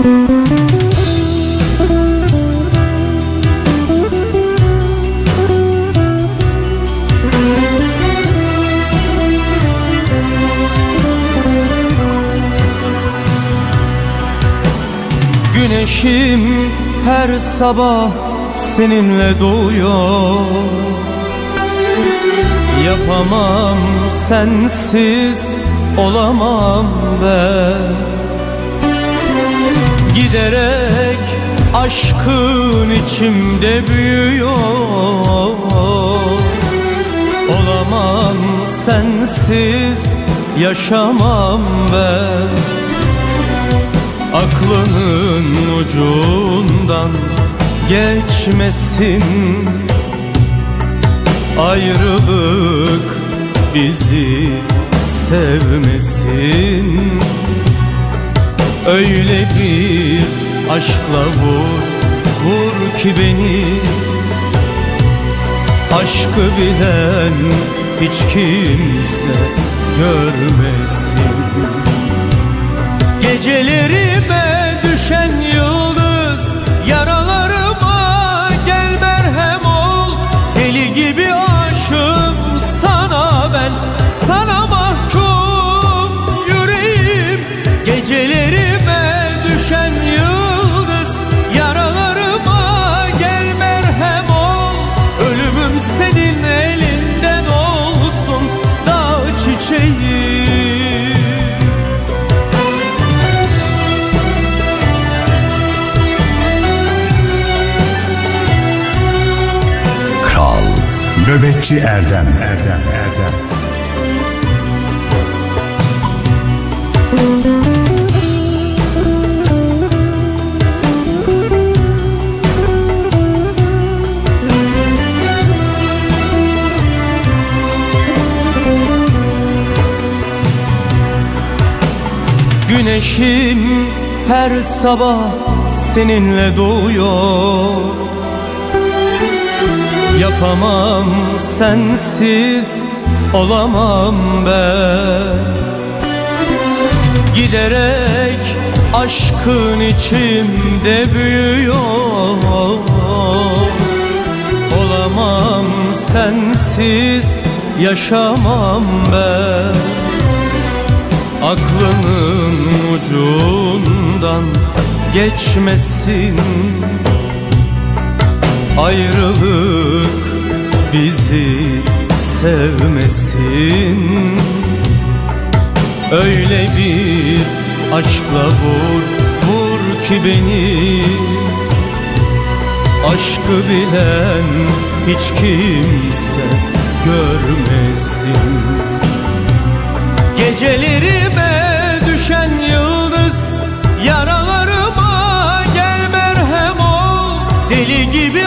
Güneşim her sabah seninle doğuyor. Yapamam sensiz olamam ben Giderek aşkın içimde büyüyor. Olamam sensiz yaşamam ben. Aklının ucundan geçmesin. Ayrılık bizi sevmesin Öyle bir aşkla vur, vur ki beni. Aşkı bilen hiç kimse görmesin. Gecelerime düşen yıldız Yaralarıma gel merhem ol. Deli gibi aşığım Nöbetçi Erdem. Erdem Erdem. Güneşim her sabah seninle doğuyor Yapamam sensiz olamam ben. Giderek aşkın içimde büyüyor. Olamam sensiz yaşamam ben. Aklının ucundan geçmesin Ayrılık bizi sevmesin. Öyle bir aşkla vur, vur ki beni. Aşkı bilen hiç kimse görmesin. Gecelerime düşen yıldız yaralarıma gel merhem ol. Deli gibi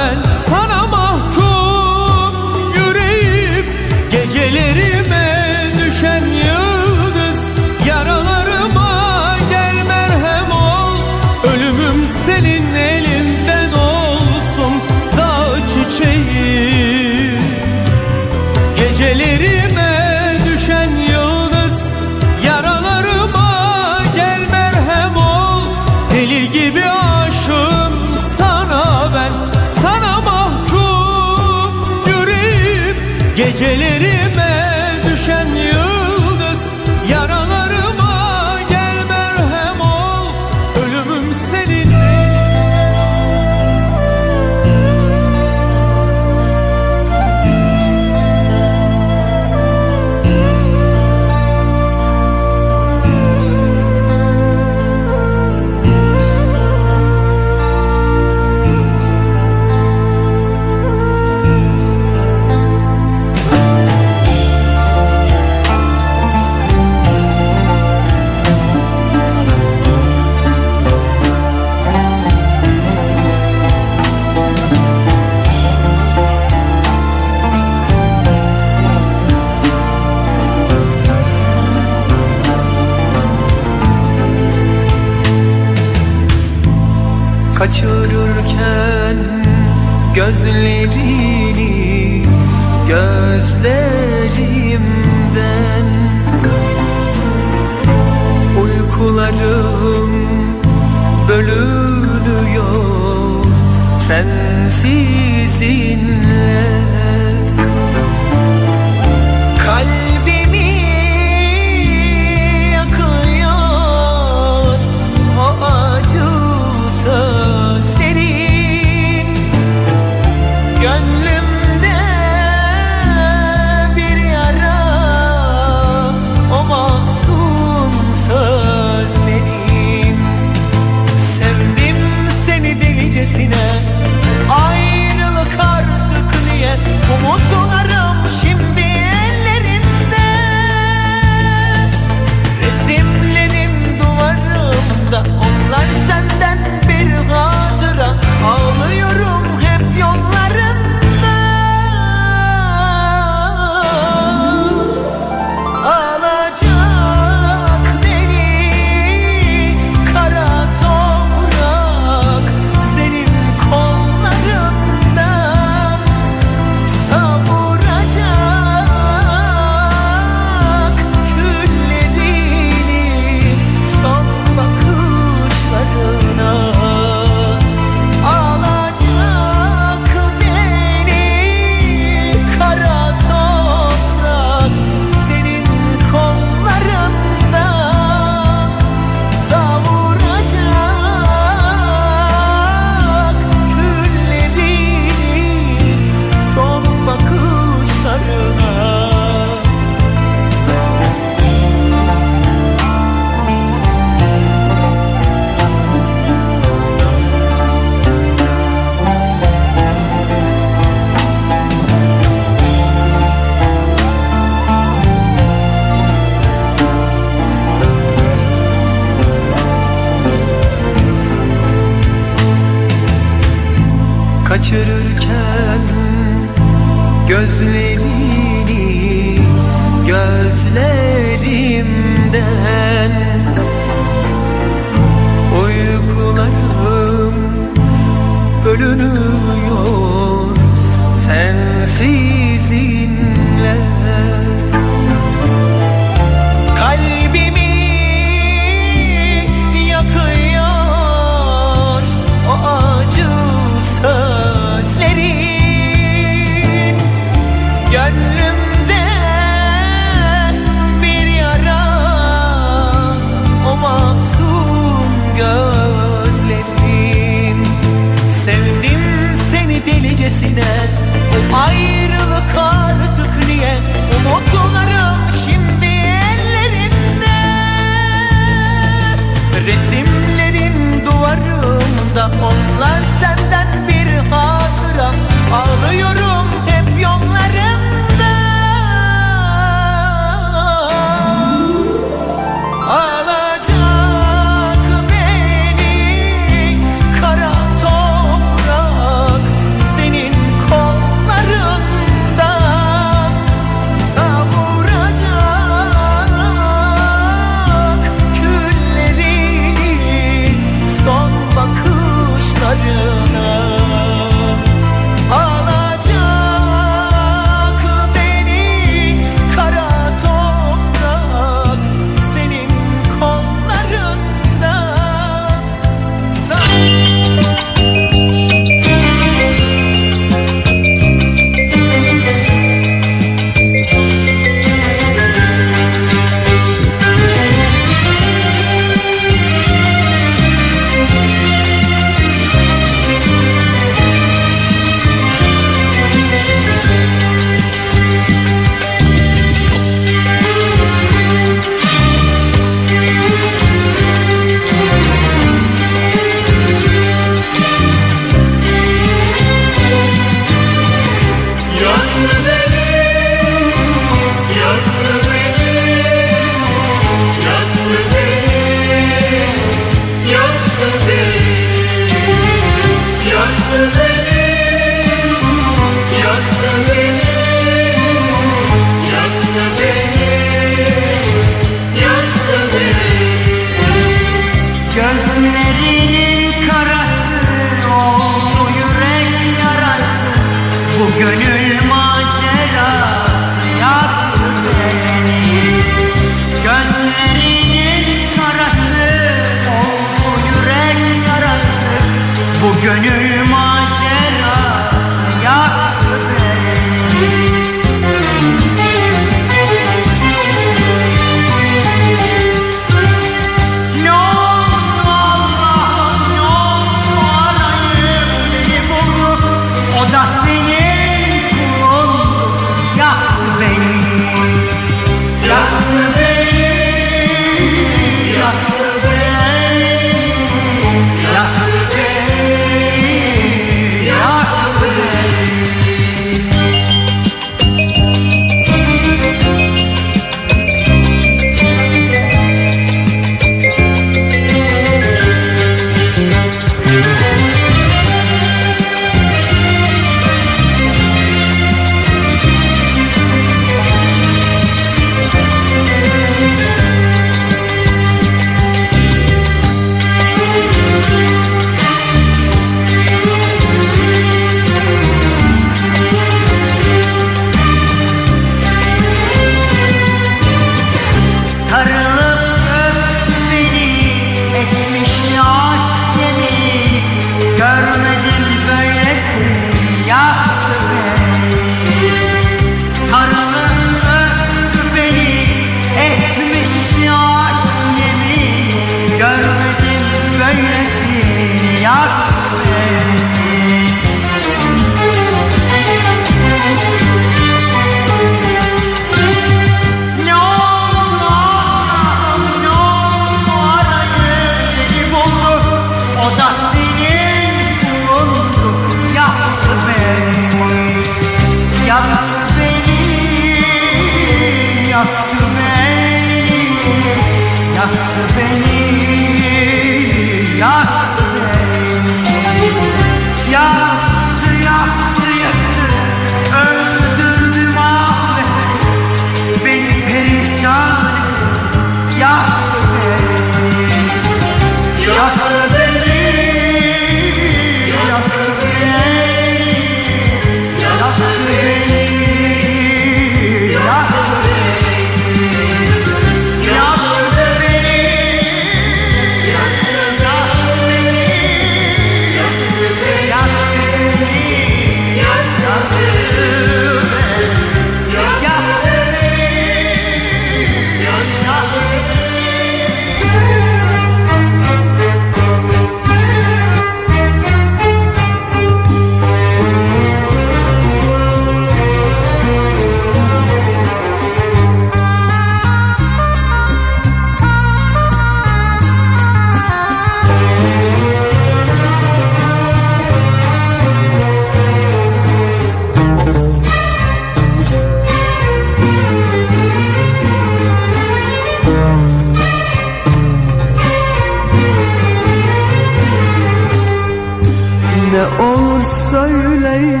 Ne olur söyleyin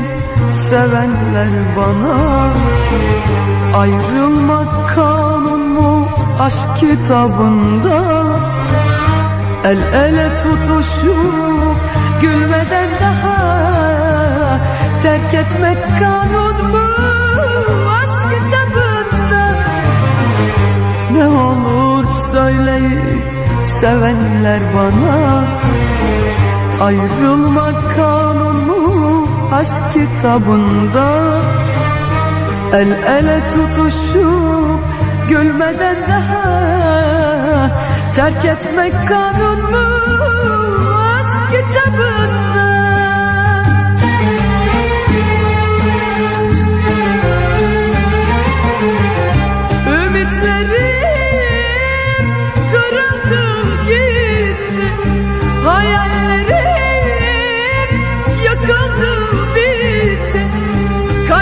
sevenler bana. Ayrılmak kanun mu aşk kitabında? El ele tutuşup gülmeden daha Terk etmek kanun mu aşk kitabında? Ne olur söyleyin sevenler bana Ayrılmak kanun mu aşk kitabında. El ele tutuşup gülmeden daha Terk etmek kanun mu aşk kitabında. Ümitlerim kırıldı gitti. Hayallerim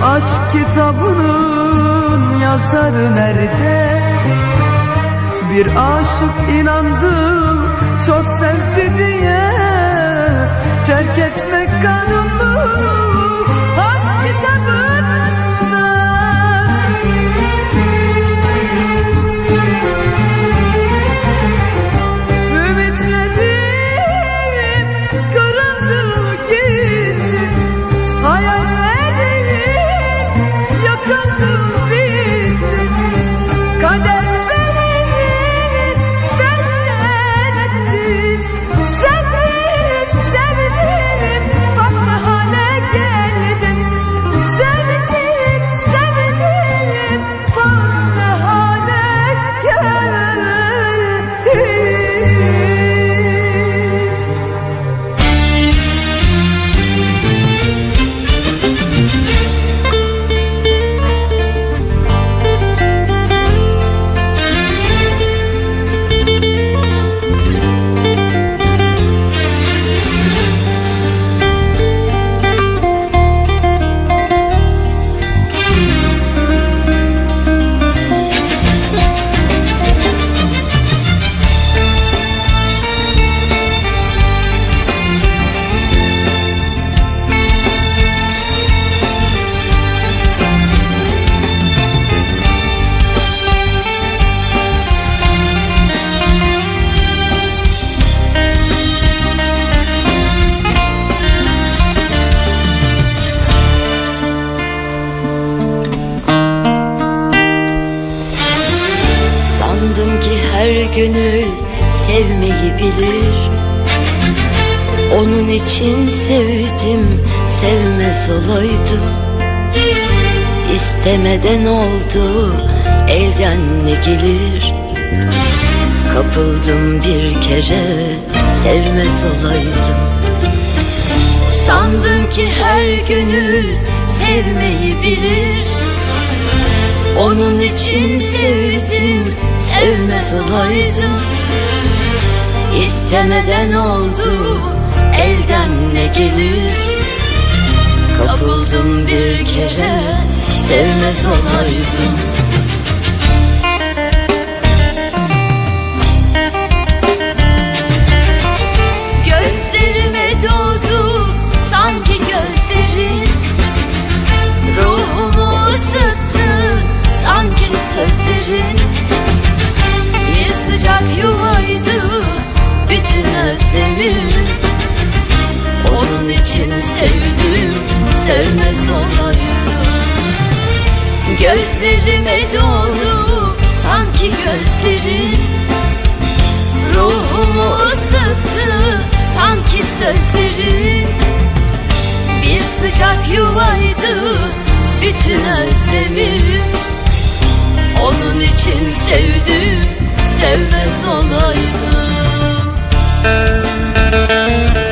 bu aşk kitabının yazarı nerede? Bir aşık inandı çok sevdi diye Terk etmek kanunu sevmez olaydım İstemeden oldu elden ne gelir? Kapıldım bir kere sevmez olaydım. Sandım ki her gönül sevmeyi bilir. Onun için sevdim sevmez olaydım. İstemeden oldu elden ne gelir Kapıldım bir kere Sevmez olaydım. Gözlerime doğdu Sanki gözlerin. Ruhumu ısıttı Sanki sözlerin. Bir sıcak yuvaydı Bütün özlemim gözleri sevmez olaydım. Gözlerime doğru sanki gözlerin Ruhumu ısıttı sanki sözlerin Bir sıcak yuvaydı bütün özlemim. Onun için sevdim sevmez olaydım. İncindim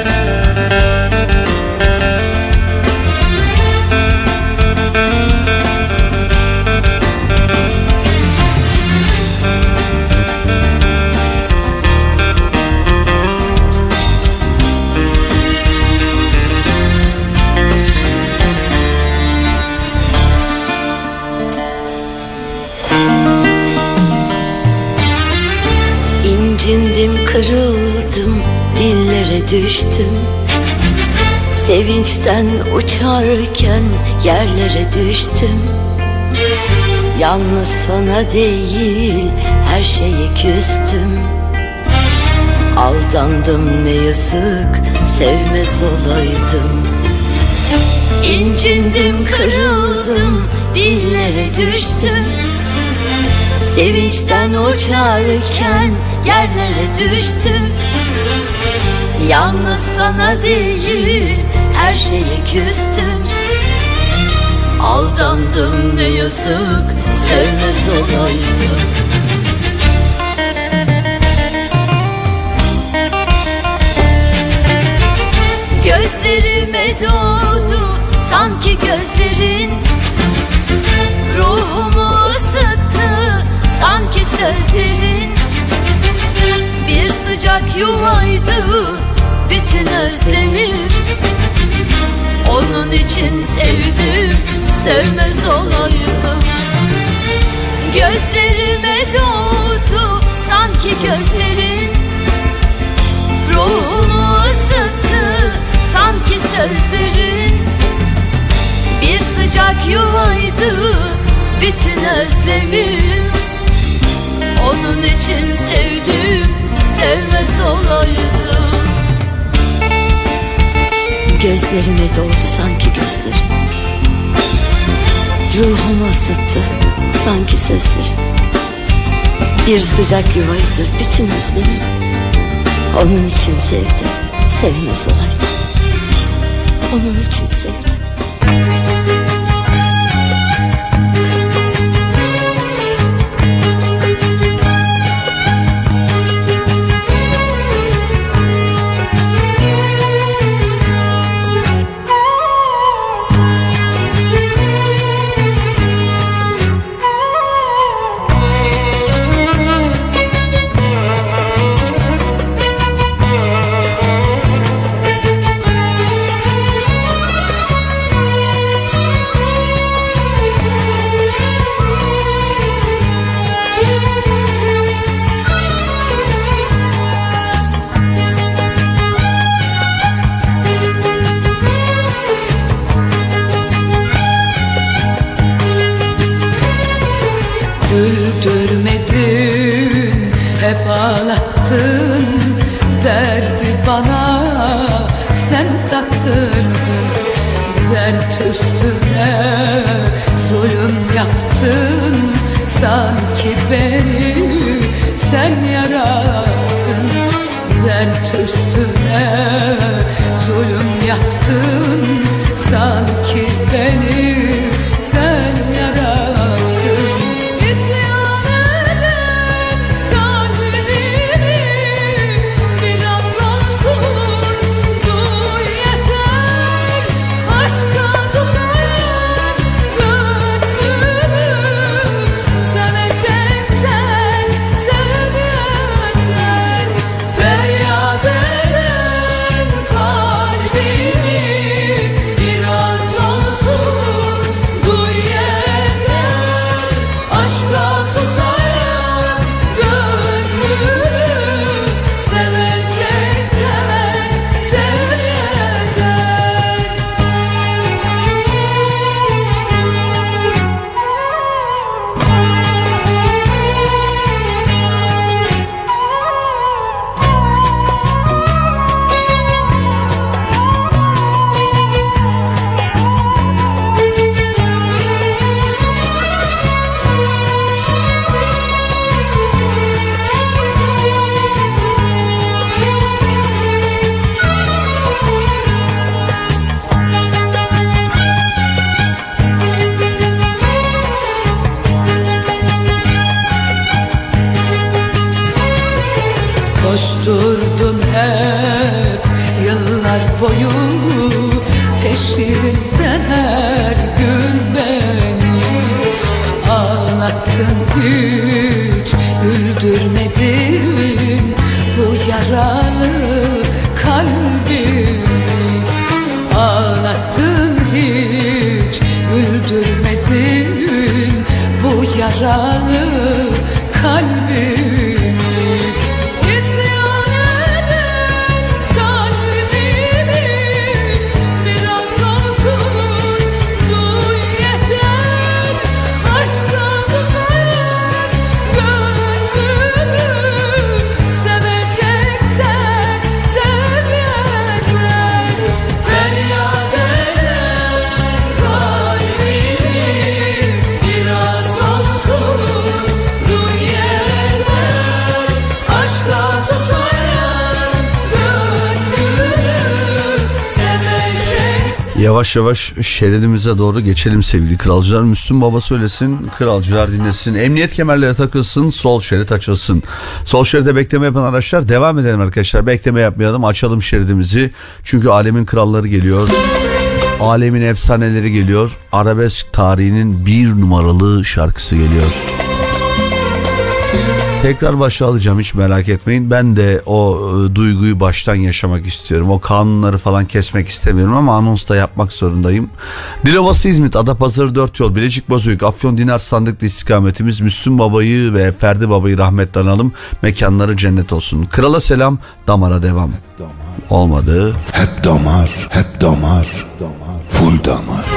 düştüm. Sevinçten uçarken yerlere düştüm. Yalnız sana değil her şeye küstüm. Aldandım ne yazık sevmez olaydım. İncindim kırıldım dillere düştüm. Sevinçten uçarken yerlere düştüm Yalnız sana değil her şeye küstüm. Aldandım ne yazık sevmez olaydım Gözlerime doğdu sanki gözlerin Ruhumu ısıttı sanki sözlerin Bir sıcak yuvaydı bütün özlemim Onun için sevdim. Sevmez olaydım. Gözlerime doğdu sanki gözlerin. Ruhumu ısıttı sanki sözlerin. Bir sıcak yuvaydı bütün özlemim Onun için sevdim sevmez olaydım Gözlerime doğdu sanki gözlerin. Ruhumu ısıttı sanki sözlerin. Bir sıcak yuvaydı bütün özlemim Onun için sevdim sevmez olaydım Onun için sevdim Dert üstüne zulüm yaptın Sanki beni. Sen yarattın Dert üstüne Yavaş yavaş şeridimize doğru geçelim sevgili kralcılar. Müslüm Baba söylesin, kralcılar dinlesin. Emniyet kemerleri takılsın, sol şerit açılsın. Sol şeride bekleme yapan araçlar devam edelim arkadaşlar. Bekleme yapmayalım, açalım şeridimizi. Çünkü alemin kralları geliyor. Alemin efsaneleri geliyor. Arabesk tarihinin bir numaralı şarkısı geliyor. Tekrar başa alacağım hiç merak etmeyin. Ben de o e, duyguyu baştan yaşamak istiyorum. O kanunları falan kesmek istemiyorum ama anons da yapmak zorundayım. Dilovası İzmit, Adapazarı 4 yol, Bilecik Bozüyük, Afyon Dinar Sandıklı istikametimiz Müslüm Baba'yı ve Ferdi Baba'yı rahmetle analım. Mekanları cennet olsun. Krala selam, damara devam. Olmadı. Hep damar, hep damar, full damar.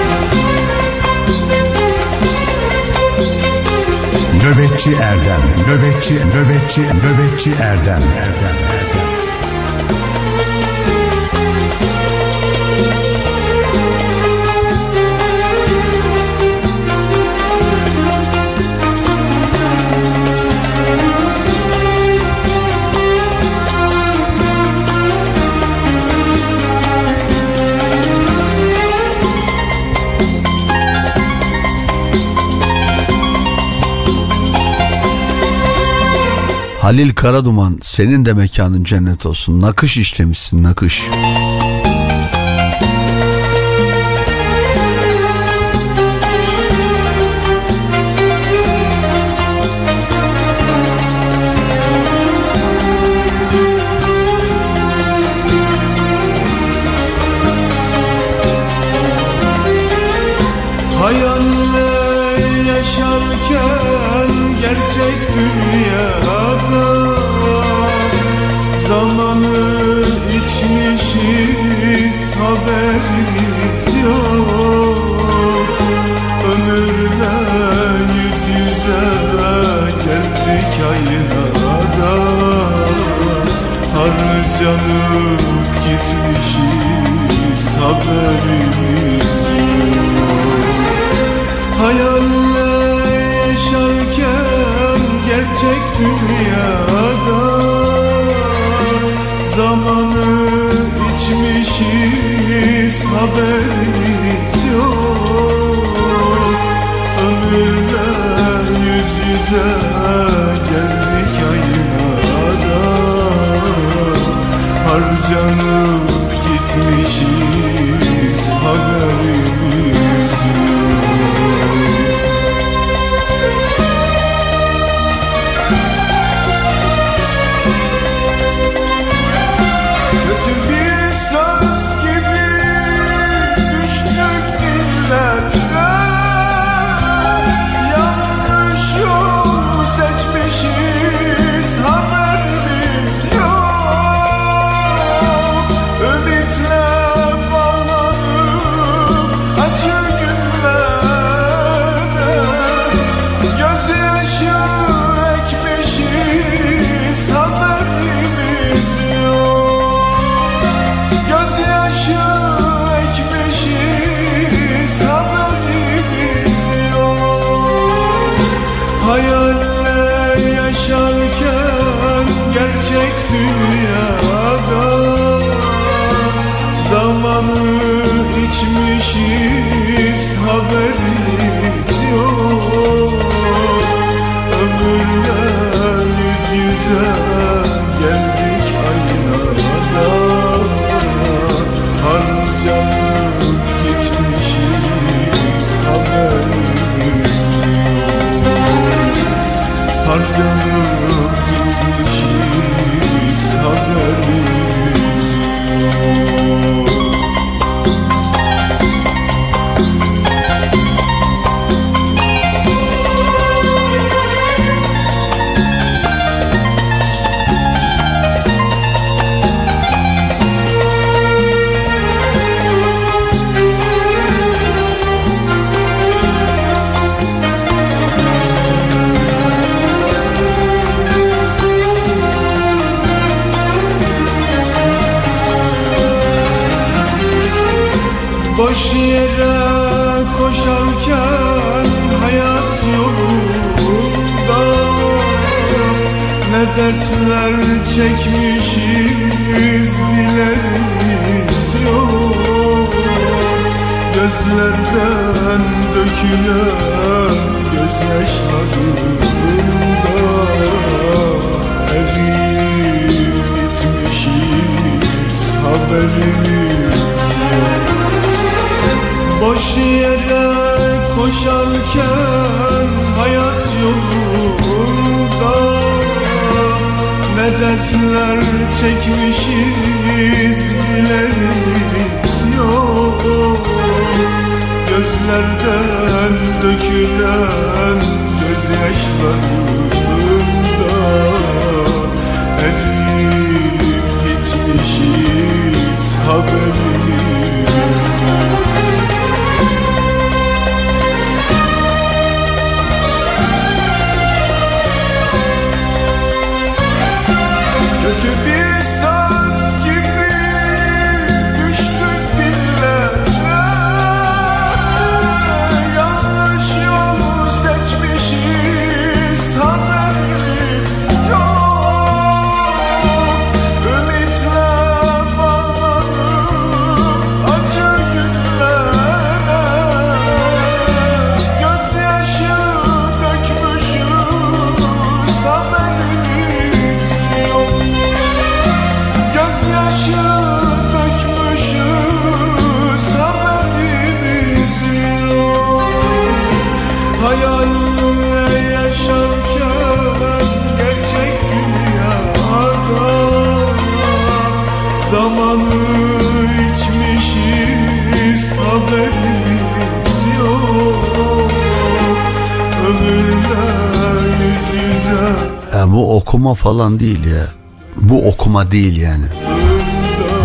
Nöbetçi Erdem, nöbetçi, nöbetçi, nöbetçi Erdem, Erdem, Halil Karaduman senin de mekanın cennet olsun. Nakış işlemişsin nakış. Hayalle değil yani.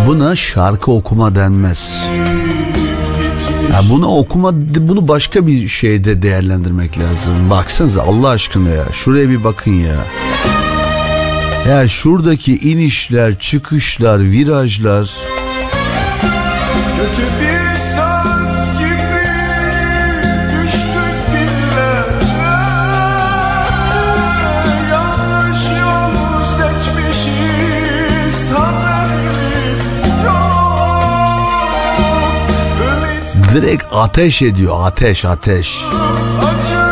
Buna şarkı okuma denmez. Ya bunu okuma bunu başka bir şeyde değerlendirmek lazım. Baksanıza Allah aşkına ya. Şuraya bir bakın ya. Ya şuradaki inişler, çıkışlar, virajlar. Kötü bir Direkt ateş ediyor ateş ateş. Acı.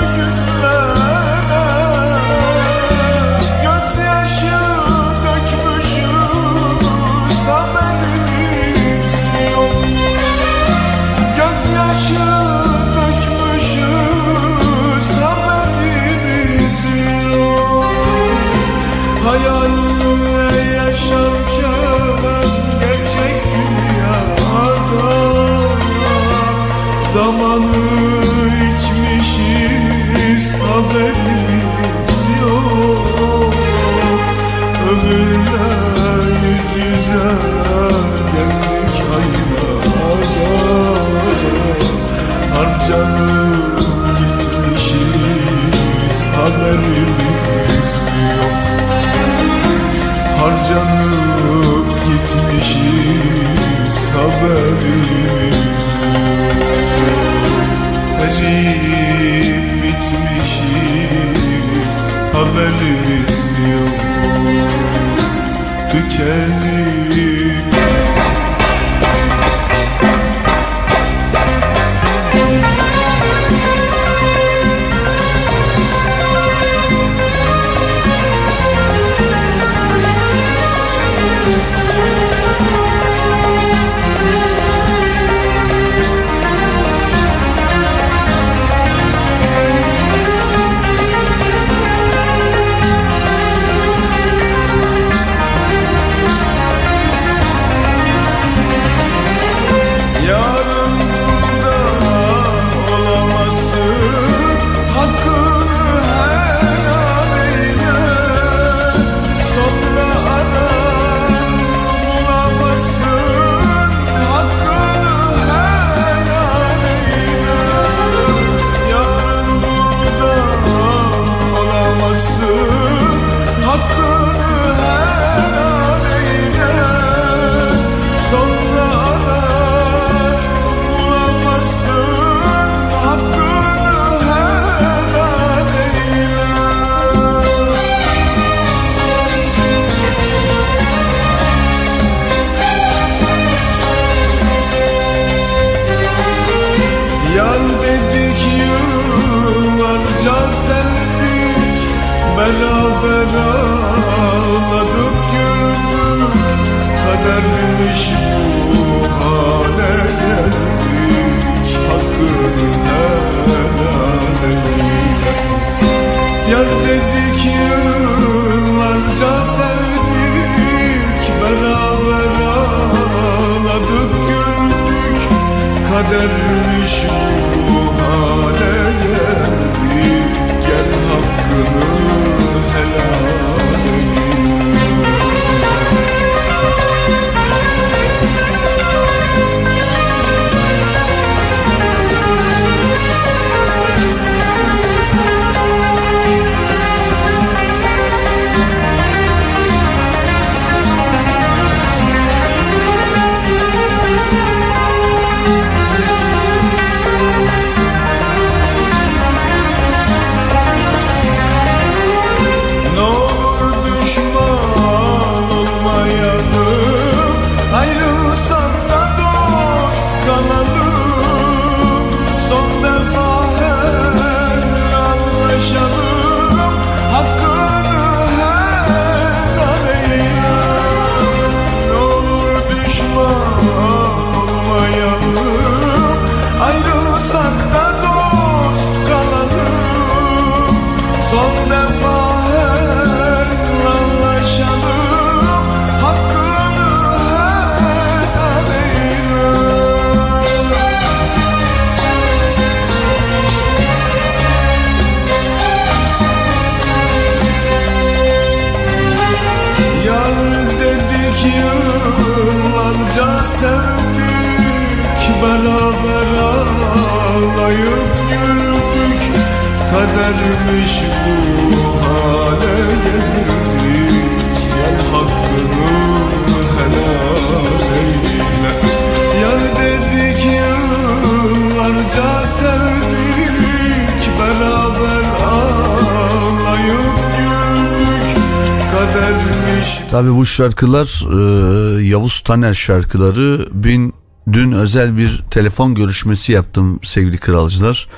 Bu şarkılar e, Yavuz Taner şarkıları. Bin, dün özel bir telefon görüşmesi yaptım sevgili kralcılar.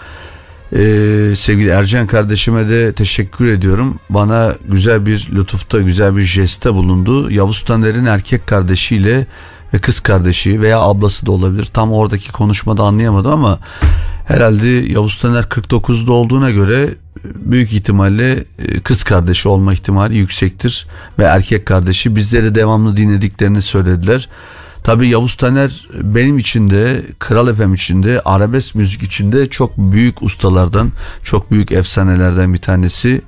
E, sevgili Ercan kardeşime de teşekkür ediyorum. Bana güzel bir lütufta, güzel bir jeste bulundu. Yavuz Taner'in erkek kardeşiyle ve kız kardeşi veya ablası da olabilir. Tam oradaki konuşmada anlayamadım ama herhalde Yavuz Taner 49'da olduğuna göre büyük ihtimalle e, kız kardeşi olma ihtimali yüksektir ve erkek kardeşi bizleri devamlı dinlediklerini söylediler. Tabii Yavuz Taner benim için de Kral FM için de arabesk müzik için de çok büyük ustalardan, çok büyük efsanelerden bir tanesi.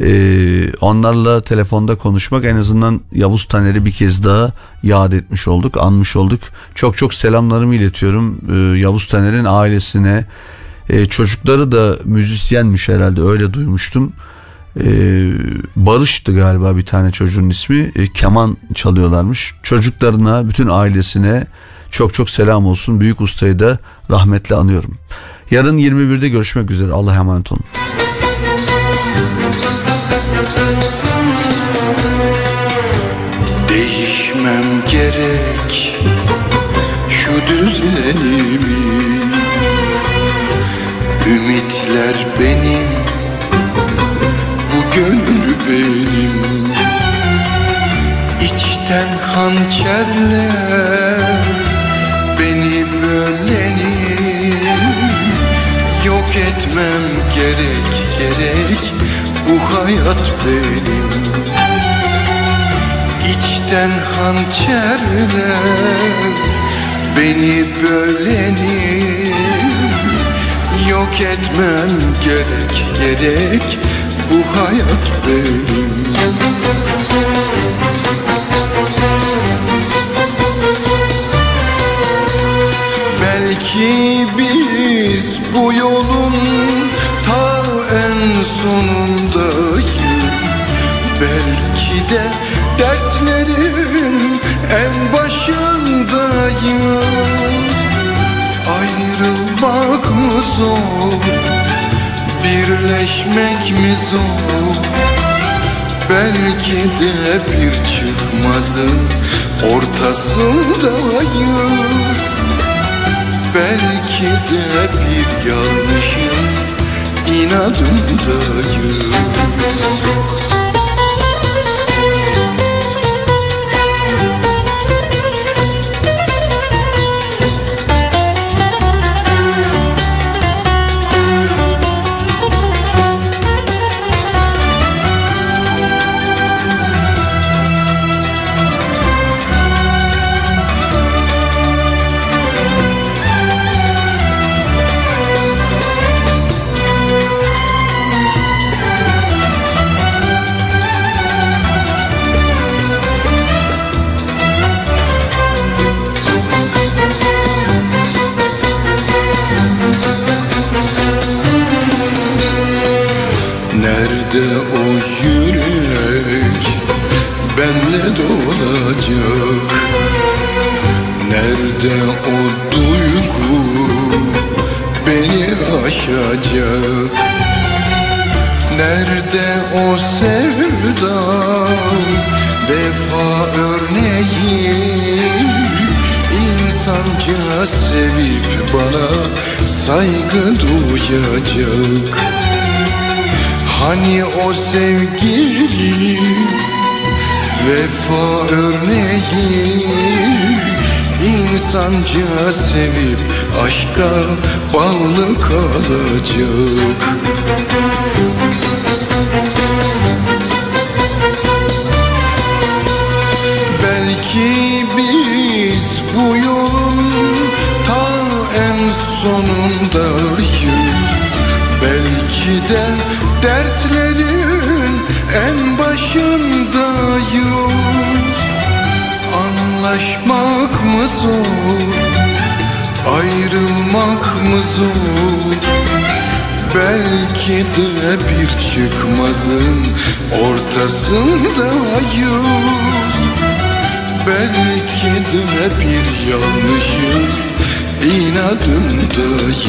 Ee, onlarla telefonda konuşmak en azından Yavuz Taner'i bir kez daha yad etmiş olduk, anmış olduk. Çok çok selamlarımı iletiyorum ee, Yavuz Taner'in ailesine. Ee, çocukları da müzisyenmiş herhalde öyle duymuştum. Ee, Barış'tı galiba bir tane çocuğun ismi. Ee, keman çalıyorlarmış. Çocuklarına, bütün ailesine çok çok selam olsun. Büyük ustayı da rahmetle anıyorum. Yarın 21'de görüşmek üzere. Allah'a emanet olun. Değişmem gerek şu düzenimi Ümitler benim Bu gönlü benim. İçten hançerler Beni bölenim Yok etmem gerek gerek Bu hayat benim. İçten hançerler Beni bölenim Yok etmem gerek gerek Bu hayat benim. Belki biz bu yolun ta en sonundayız. Belki de dertlerin en başındayız mı zor, birleşmek mi zor? Belki de bir çıkmazın ortasındayız. Belki de bir yanlışın inadındayız Nerede o yürek? Benle dolacak Nerede o duygu? Beni aşacak? Nerede o sevda vefa örneği? İnsanca sevip bana saygı duyacak. Hani o sevgili vefa örneği? İnsanca sevip aşka bağlı kalacak. Belki zor, ayrılmak mı zor? Belki de bir çıkmazın ortasındayız Belki de bir yanlışın inadındayız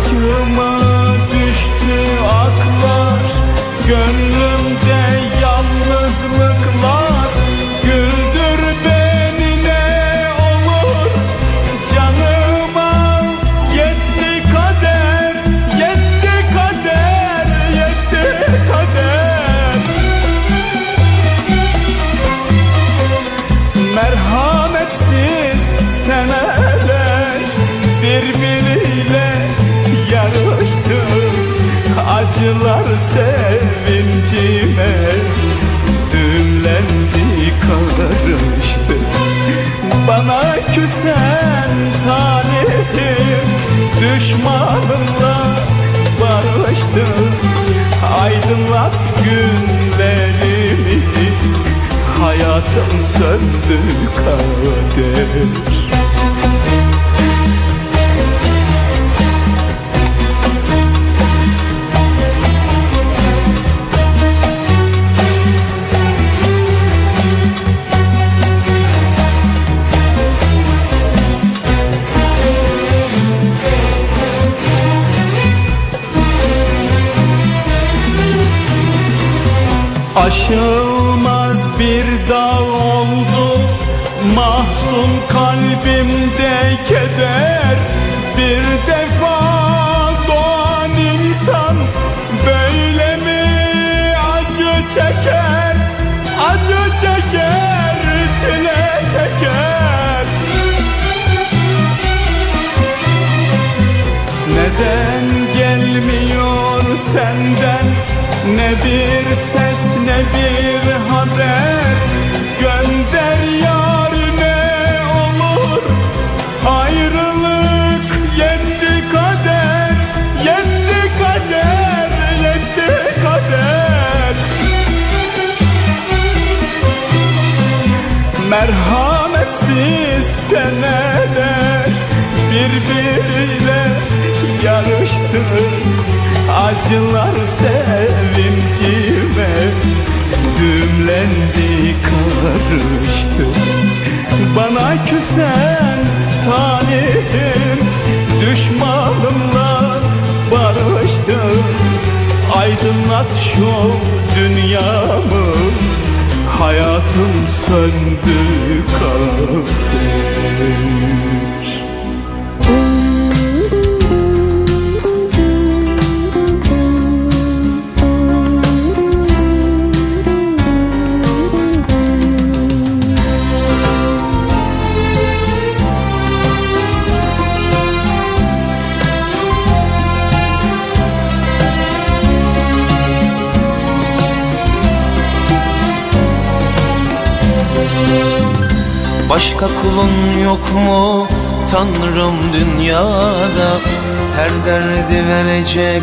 chưa mơ Aydınlat günlerimi. Hayatım söndü kader aşağı Acılar sevincime Düğümlendi karıştı. Bana küsen talihim Düşmanımla barıştı Aydınlat şu dünyamı Hayatım söndü kaldı Başka kulun yok mu? Tanrım dünyada Her derdi verecek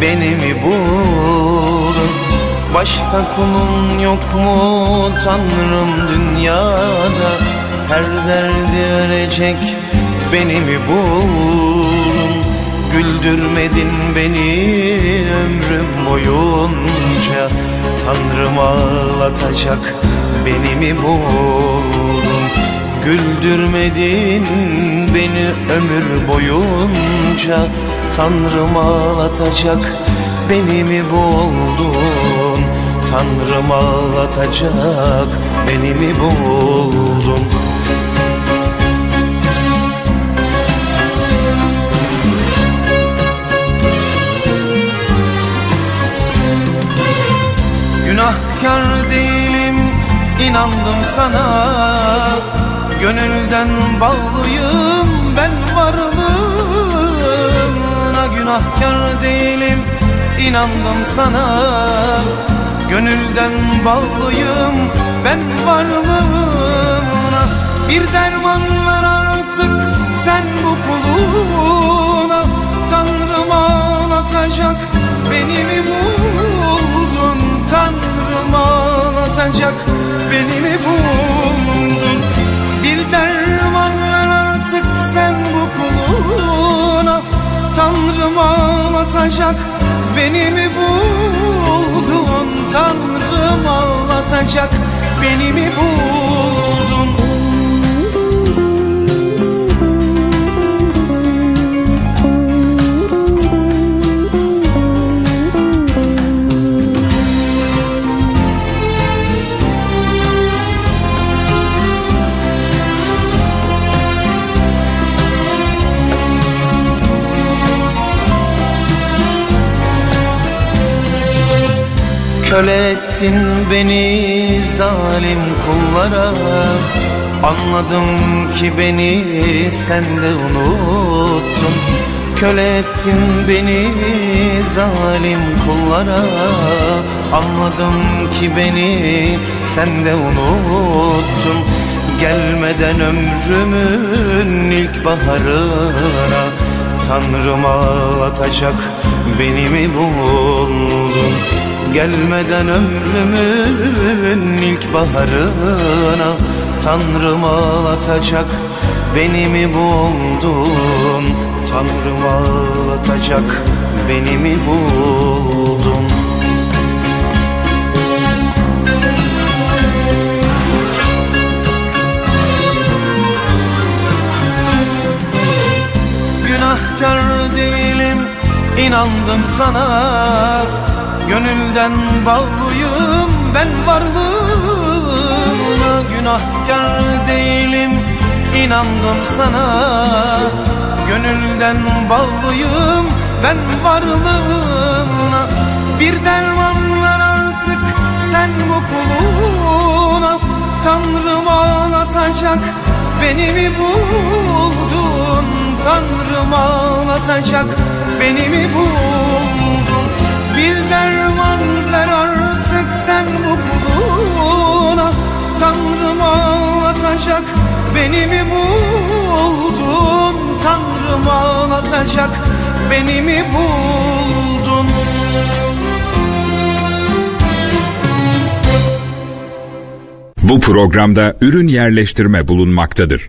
beni mi buldun? Başka kulun yok mu? Tanrım dünyada Her derdi verecek beni mi buldun? Güldürmedin beni ömrüm boyunca Tanrım ağlatacak beni mi buldun Güldürmedin beni ömür boyunca. Tanrım ağlatacak beni mi buldun Tanrım ağlatacak beni mi buldun Günahkar değilim inandım sana. Gönülden bağlıyım ben varlığına. Günahkar değilim inandım sana. Gönülden bağlıyım ben varlığına. Bir derman ver artık sen bu kuluna. Tanrım ağlatacak beni mi buldun ağlatacak beni mi buldun Bir derman ver artık sen bu kuluna. Tanrım ağlatacak beni mi buldun. Tanrım ağlatacak beni mi buldun Köle ettin beni zalim kullara. Anladım ki beni sen de unuttun. Köle ettin beni zalim kullara. Anladım ki beni sen de unuttun. Gelmeden ömrümün ilk baharına. Tanrım ağlatacak beni mi buldun Gelmeden ömrümün ilk baharına Tanrım ağlatacak beni mi buldun? Tanrım ağlatacak beni mi buldun? Günahkar değilim inandım sana Gönülden bağlıyım ben varlığına. Günahkar değilim inandım sana. Gönülden bağlıyım ben varlığına. Bir derman artık sen bu kuluna. Tanrım ağlatacak beni mi buldun? Tanrım ağlatacak beni mi buldun Bir derman ver artık sen bu kuluna. Tanrım ağlatacak beni mi buldun? Tanrım ağlatacak beni mi buldun? Bu programda ürün yerleştirme bulunmaktadır.